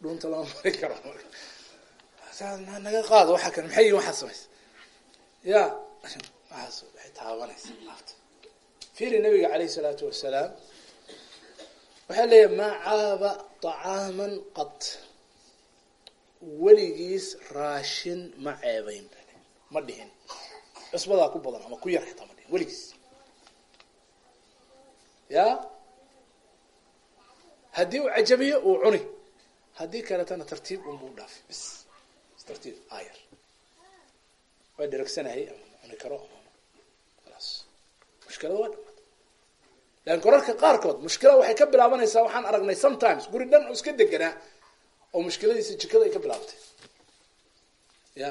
dhuunta lama mari karo. marka naga qaado waxa kan maxay yihiin waxaad samaysa? Ya waxaas waxay taabanaysa laafta fiiri nabiga calayhi salaatu wasalaam waxaa leeyahay maa caaba طacaaman qad. Weligiis raashin ma ceebayn. Ma dhihin. Cusbadaa ku badan ama ku yar xitaa ma dhihin. Weligiis. Ya? Haddii uu cajabiyo uu cuni. Haddii kaletana tartiib unbuu dhaafi bis tartiib ayar waa dheregsanahay cuni karo mushkilada waa dhamaata laakiin korarka qaarkood mushkila waxay ka bilaabanaysaa waxaan aragnay sometimes guri dhan iska deganaa oo mushkiladiisa jikada ay ka bilaabatay ya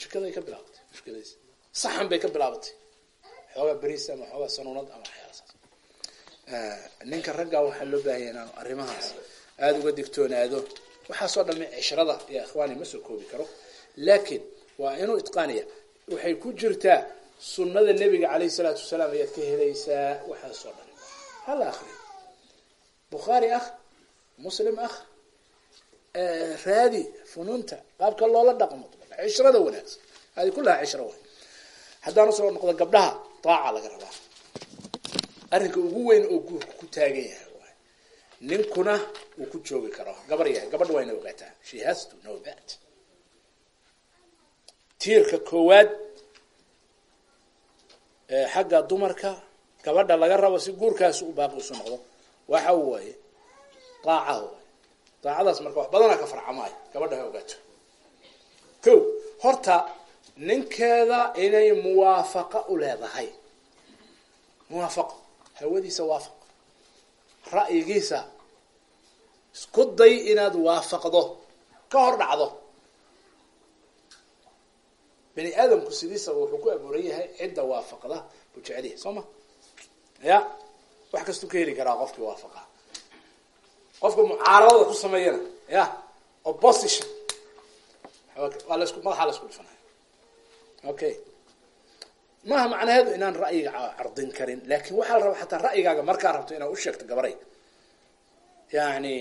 jikada ay ka bilaabatay mushkiladiisa. Saxan bay ka bilaabatay xoogaa beriis ama xoogaa sanuunad ama waxyaala saas. Ninka raggaa waxaa loo baahaya inaanu arrimahaas aada uga digtoonaado waxaasoo dhami cishrada iyo ikhwaani ma soo koobi karo. Laakiin waa inuu itqaaniya waxay ku jirtaa sunnada nebiga calayhi salaatu wasalaam ayaad ka helaysaa waxaasoo dhan. Hala akriyo bukhaari akh muslim akh raadi funuunta qaabka loola dhaqmo. Cishrada wanaagsan. Hadi kullaha cishra way. Haddaan u soo noqdo gabdhaha daaca laga rabaa. Arrinka ugu weyn oo guurka ku taagan yahay ninkuna uu ku joogi karo. Gabar yahay gabadha waa ina ogaataa. She has to know that. Tiirka koowaad xagga dumarka gabadha laga rabo si guurkaasi u baaqi noqdo waxa waaye daaca waay daacadaas marka wax badanaa ka farcamaayo gabadha ha ogaato. Ko horta ninkeeda inay muwaafaqa u leedahay. Muwaafaqo hawadiisa waafaq ra'yigiisa. Isku day inaad waafaqdo ka hor dhacdo. Bani aadamku sidiisaba wuxuu ku abuuran yahay cidda waafaqda buu jecel yahay soo ma ya wax kastuu ka heli karaa qofkii waafaqa. Qofka mucaaradada ku sameeyana ya opposition. Waa lasku madaxaa la isku dhifanaya okay maaha macnaheedu inaan ra'yiga cardin karin laakin waxaa la rabaa xataa ra'yigaaga markaa rabto inaad u sheegto gabaray. Yani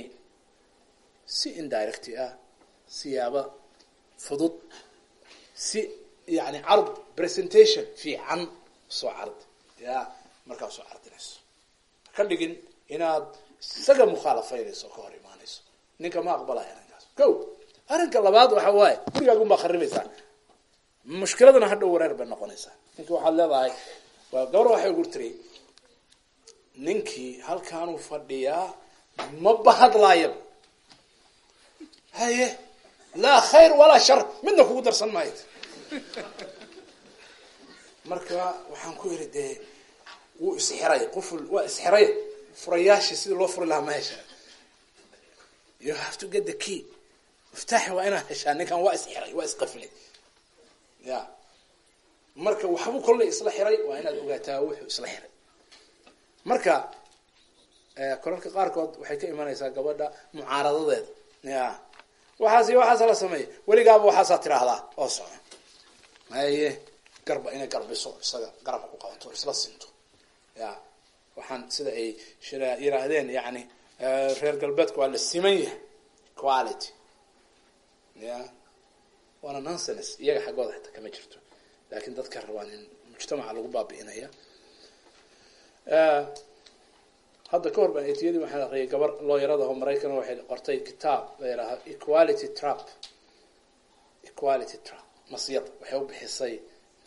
si indirect ah siyaabo fudud si yani card presentation fiican soo cardi ya markaa soo cardinayso. Ka dhigin inaad isaga mukhaalafaynayso ka hor imaanayso. Ninka ma aqbalaya arrinkaas. Ko arrinka labaad waxa waaye gurigaagun kharibaysaa mushkiladana hadhow wareer bay noqonaysaa. Ninki waxaad leedahay gabar waxay ugu tiri ninkii halkaanuu fadhiyaa ma bahadlaayaba haye laa khayr walaa shar midna kugu darsan maayo marka waxaan ku yidhi dee wuu isxiray quful waa isxiray furayaashii sidii loo furi lahaa ma heshaa you have to get the key. Miftaaxi waa inaad heshaa ninkan waa isxiray waa isqafilay ya. Marka waxbuu kollay isla xiray waa inaad ogaataa wuxuu isla xiray. Marka korarka qaarkood waxay ka imanaysaa gabadha mucaaradadeeda ya. Waxaas iyo waxaasa la sameeya weligaaba waxaasaa tiraahdaa oo soco haye garba inay garbiso isaga garabka ku qabato isla sinto. Ya. Waxaan sida ay yiraahdeen yani reer galbeedka waa la siman yahay quality. Ya waana nonsense. Iyaga xaggooda xataa kama jirto. Laakin dadka rabaan in mujtamaca lagu baabi'inaya. Hadda ka hor baan etiyadii waxaan aqriyay gabar looyarada oo maraykan waxay qortay kitaab la yidhaaha equality trap. Equality trap. Masiyad waxay u bixisay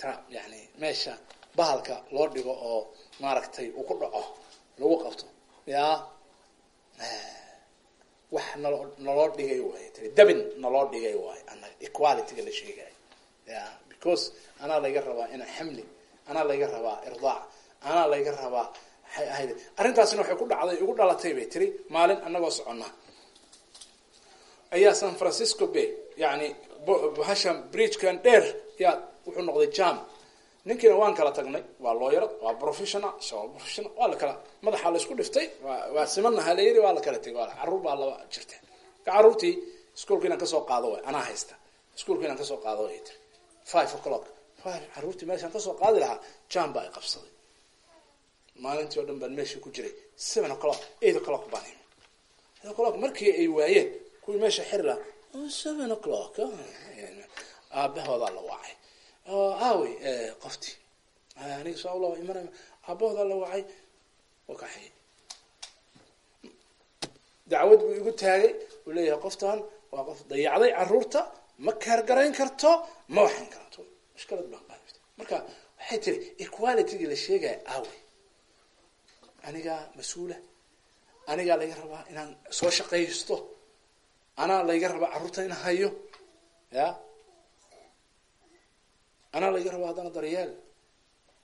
trap yani meesha bahalka loo dhigo oo maaragtay uu ku dhaco lagu qabto. Ya wax nalo naloo dhigay waay. Tiri dabin naloo dhigay waay. anaga equalityga la sheegayo ya because anaa layga rabaa ina xamli anaa layga rabaa irdaac anaa layga rabaa waxay ahayd arrintaasina waxay ku dhacday igu dhalatay bay tiri maalin anagoo socona ayaa san francisco bay yani bahashan bridgekan dheer yaa wuxuu noqday jam. Ninkiina waan kala tagnay waa looyarad waa professional professional waa la kala madaxa la isku dhiftay waa simanaha la yiri waa la kala tegay carruur baa laba jirta ka caruurtii iskuolka inaan ka soo qaado way anaa haysta iskuolka inaan ka soo qaado way tiri five o'clock. Caruurtii meeshaan ka soo qaadi lahaa jam baa i qabsaday. Maalintii o dhan baan meeshii ku jiray. Seven o'clock eight o'clock baan imi eight o'clock markii ay waayeen kuwii meesha xiri lahaa seven o'clock aabahoodaa la wacay. Aawey qofti aniga soo la iman aabahoodaa la wacay. Waa kaxay dacwad buu igu taagay. Uu leeyahay qoftan waa qof dayacday carruurta ma kaargarayn karto ma waxayn karto. Mushkilad baan qaadata marka waxay tiri equalitygii la sheegaya aawey anigaa mas'uula. Anigaa layga rabaa inaan soo shaqaysto. Anaa layga rabaa carruurta in hayo. Ya? Anaa layga rabaa haddana daryeel.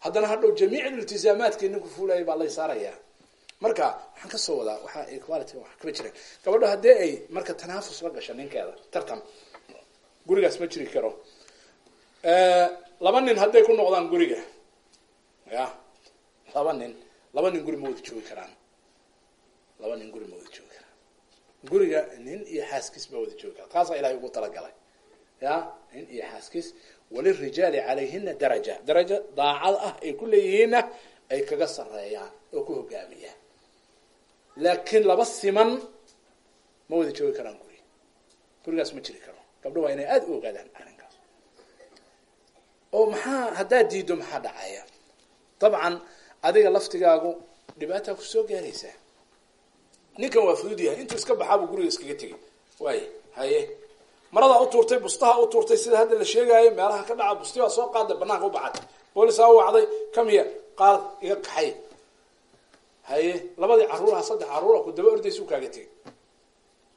Haddana hadhow jamiic iltizaamaadkii ninku fuulaya baa lay saarayaa marka waxaan ka soo wadaa waxaa equality waa kama jiraan gabadho haddii ay marka tanaafus la gasho ninkeeda tartan gurigaas ma jiri karo. Laba nin hadday ku noqdaan guriga. Ya laba nin laba nin guri ma wada joogi karaan. Laba nin guri ma wada joogi karaan. Guriga nin iyo xaaskiis ma wada joogi karaan. Taasaa ilahay ugu talagalay. Ya nin iyo xaaskiis walirijaali calayhina daraja. Daraja daacad ah ay ku leeyihiinna ay kaga sareeyaan oo ku hogaamiyaan. Laakiin laba siman ma wada joogi karaan guri gurigaas ma jiri karo gabdho waa inay aada u ogaadaan arrinkaas. Oo maxaa haddaad diiddo maxaa dhacaya? Dabcan adiga laftigaagu dhibaataa ku soo gaaraysaa. Ninkan waa fudud yahay intuu iska baxaabuu guriga iskaga tegay. Waay haye. Maradaa u tuurtay bustaha u tuurtay sida hadda la sheegaayo meelaha ka dhaca busti baa soo qaaday banaanka u baxatay boolisaa u wacday kamiya qaad iga kaxay. Haye labadii caruuraha saddex caruura ku daba ordaysa u kaaga tegay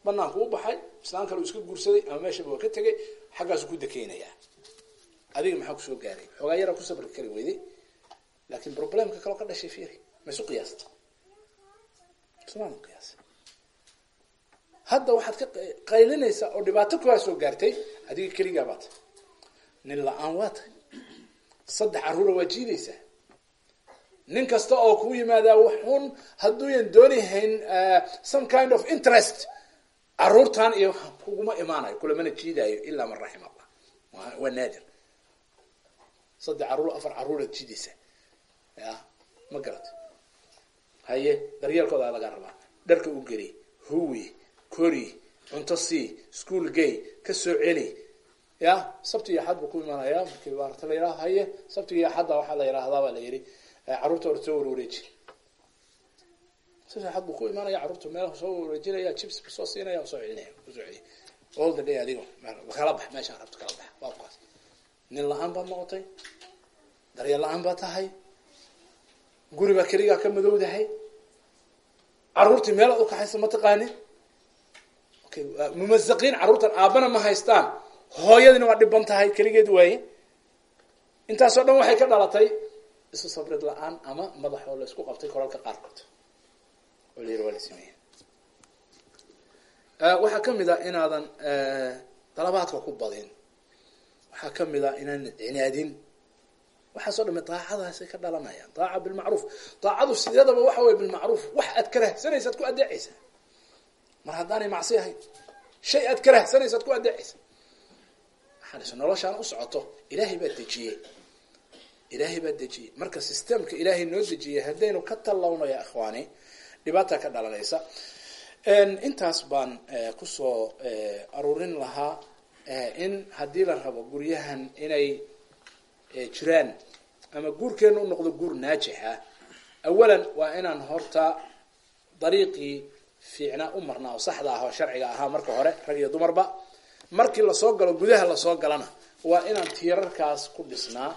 banaanku u baxay islaan kale u iska guursaday ama meeshaba waa ka tegay xaggaasu ku dakeynayaa adiga maxaa ku soo gaaray? Xoogaa yaraa ku sabri kari weyday laakin problemka kaloo ka dhashay fiiri. Ma qiyaasta? Hadda waxaad ka qaylinaysaa oo dhibaato kuwaa soo gaartay adiga keligaa nin la'aan waa saddex caruura waa jiidaysaa nin kasta oo kuu yimaadaa wuxuun hadduuyan doonihayn some kind of interest caruurtan iyo kuguma imaanayo kulamana jiidaayo ilaa man raxim allah. Waa naadir. Saddex carruur afar caruuraad jiidaysaa ya ma garata haye daryeelkoodaa laga rabaa. Dharka u geli huwi kori cunto sii school gay ka soo celi. Ya sabti iyo axad buu ku imaanaya markii baarta la yidhaha haye sabtiga iyo axadda waxaa la yidhaahdaa baa la yidhi. Carruurta hor soo warwareeji axad buu ku imaanaya carruurta meelaha soo warwareejinaya chips bu soo siinaya soo celinaya u soo celiya all the day adigo kala bax meeshaan rabto kala bax waa nin la'aan baad noqotay daryeel la'aan baa tahay guri baa keligaa ka madowdahay. Carruurtii meelaad ukaxaysa ma taqaanin okay mumasaqiin carruurtan aabbana ma haystaan. Hooyadina waa dhiban tahay keligeed waaye. Intaasoo dhan waxay ka dhalatay isu sabrid la'aan ama madaxoo la isku qabtay koralka qaarkood yiri waa la sameeya waxaa ka mid a inaadan dalabaadka ku badin. Waxaa ka mid a inaan cinaadin. Waxaasoo dhami daacadaasay ka dhalanayaan daaca bilmacruuf. Daacadu sideedaba waxa wey bilmacruuf. Wax aad karahsanaysaad ku adeecaysa mar haddaanay macsi ahayn shay aad karahsanaysaad ku adeecaysa maxaa noloshaan u socoto. Ilaahay baa dejiyey. Ilaahay baa dejiyey. Marka systemka ilaahay noo dejiyey haddaynu ka tallawno ya ikhwaani dhibaata ka dhalanaysa. Intaas baan ku soo aruurin lahaa in haddii la rabo guryahan inay jiraan ama guurkeena u noqdo guur naajix ah awalan waa inaan horta dariiqii fiicnaa u marnaa oo saxda ah oo sharciga ahaa marka hore rag iyo dumarba. Markii la soo galo gudaha la soo galana waa inaan tiirarkaas ku dhisnaa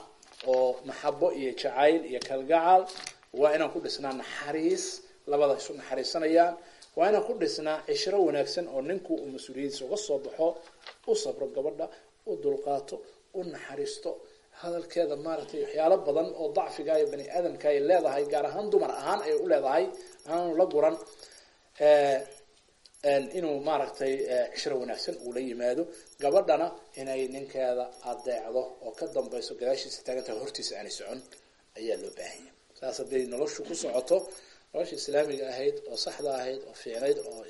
oo maxabo iyo jacayl iyo kalgacal waa inaan ku dhisnaa naxariis labada isu naxariisanayaan. Waa inaan ku dhisnaa cishro wanaagsan oo ninku uu mas'uuliyadiisa uga soo baxo u sabro gabadha u dulqaato u naxariisto. Hadalkeeda maaragtay waxyaalo badan oo dacfiga iyo bani aadamka ay leedahay gaar ahaan dumar ahaan ay u leedahay. Aanu la guran inuu maaragtay cishro wanaagsan uu la yimaado. Gabadhana inay ninkeeda adeecdo oo ka dambayso gadaashiisa taagantaha hortiisa aanay socon ayaa loo baahanya saas hadday noloshu ku socoto nolosha islaamiga ahayd oo saxda ahayd oo fiicnayd oo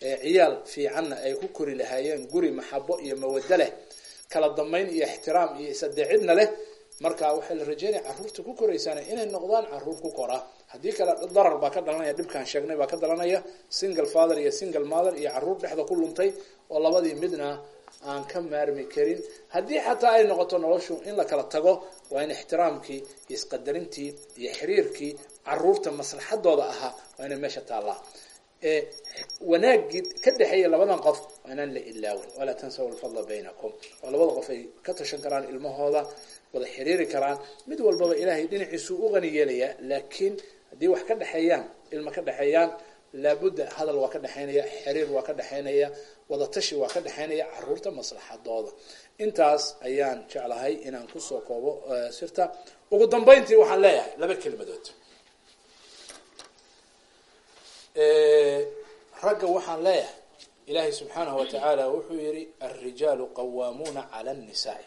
ciyaal fiicanna ay ku kori lahaayeen guri maxabo iyo mawado leh kala dambayn iyo ixtiraam iyo isadeecidna leh marka waxaa la rajeynaya carruurta ku koraysaana inay noqdaan carruur ku kora. Haddii kale darar baa ka dhalanaya dhibkaan sheegnay baa ka dhalanaya. Single father iyo single mother iyo carruur dhexda ku luntay oo labadii midna aan ka maarmi karin. Haddii xataa ay noqoto noloshu in la kala tago waa in ixtiraamkii iyo isqadarintii iyo xiriirkii carruurta maslaxadooda ahaa waa inay meesha taallaa. Wanaagii ka dhexeeya labadan qof waa inaan la ilaawin walaa tansaw alfadla baynakum. Oo labada qof ay ka tashan karaan ilmahooda wada xiriiri karaan. Mid walbaba ilaahay dhinaciisu u qani yeelaya laakiin haddii wax ka dhexeeyaan ilma ka dhexeeyaan laabudda hadal waa ka dhexaynaya xiriir waa ka dhexaynaya wadatashi waa ka dhexaynaya carruurta maslaxadooda. Intaas ayaan jeclahay inaan ku soo koobo sirta. Ugu dambayntii waxaan leeyahay laba kelmadood ragga waxaan leeyahay ilaahay subxaanahu watacaala wuxuu yihi alrijaalu qawaamuuna cala annisaai.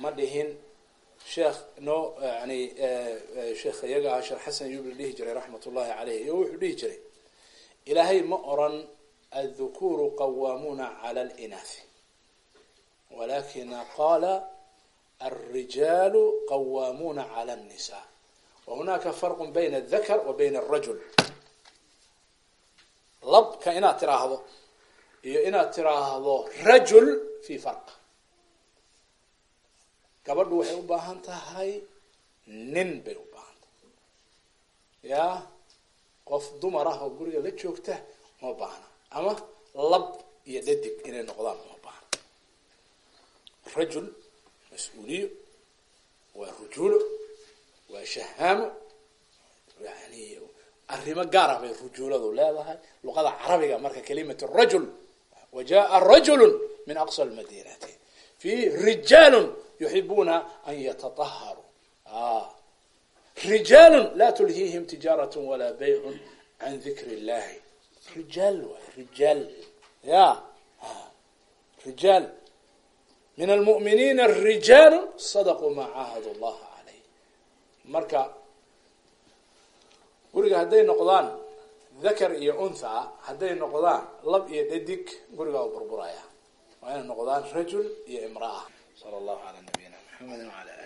Ma dhihin sheekh no yani sheekh iyaga ah sheekh xasan yubli dhihi jiray raxmat ullahi caleyh iyo wuxuu dhihi jiray ilaahay ma oran aldhukuru qawaamuuna cala alinathi walakina qaala alrijaalu qawaamuuna cala annisa farqu bayna aldakar wa bayna alrajul labka inaad tiraahdo iyo inaad tiraahdo rajul fi farq gabadhu waxay u baahan tahay nin bay u baahan tahay ya qof dumar ah oo guriga la joogta uma baahna ama lab iyo dhadig inay noqdaan uma baahna rajul mas'uuliyo waa rujuulo waa shahaamo yani arrimo gaar ah bay rujuuladu leedahay. Luqada carabiga marka kalimatu rajul wa jaa min aqsa lmadinati fi rijaalun yuxibuuna an yataaharuu rijaalu la tulhiihim tijaarat walaa baycun can dikri illahi rijaal rijaal. Ya rijaal. Min almu'miniina rijaalu sadaquu maa caahadu llaha calayh marka guriga hadday noqdaan dakar iyo untha hadday noqdaan lab iyo dhadig gurigaa u burburaya. Waa inay noqdaan rajul iyo imraa sala allahu calaa nabiyina alihi wasaxbi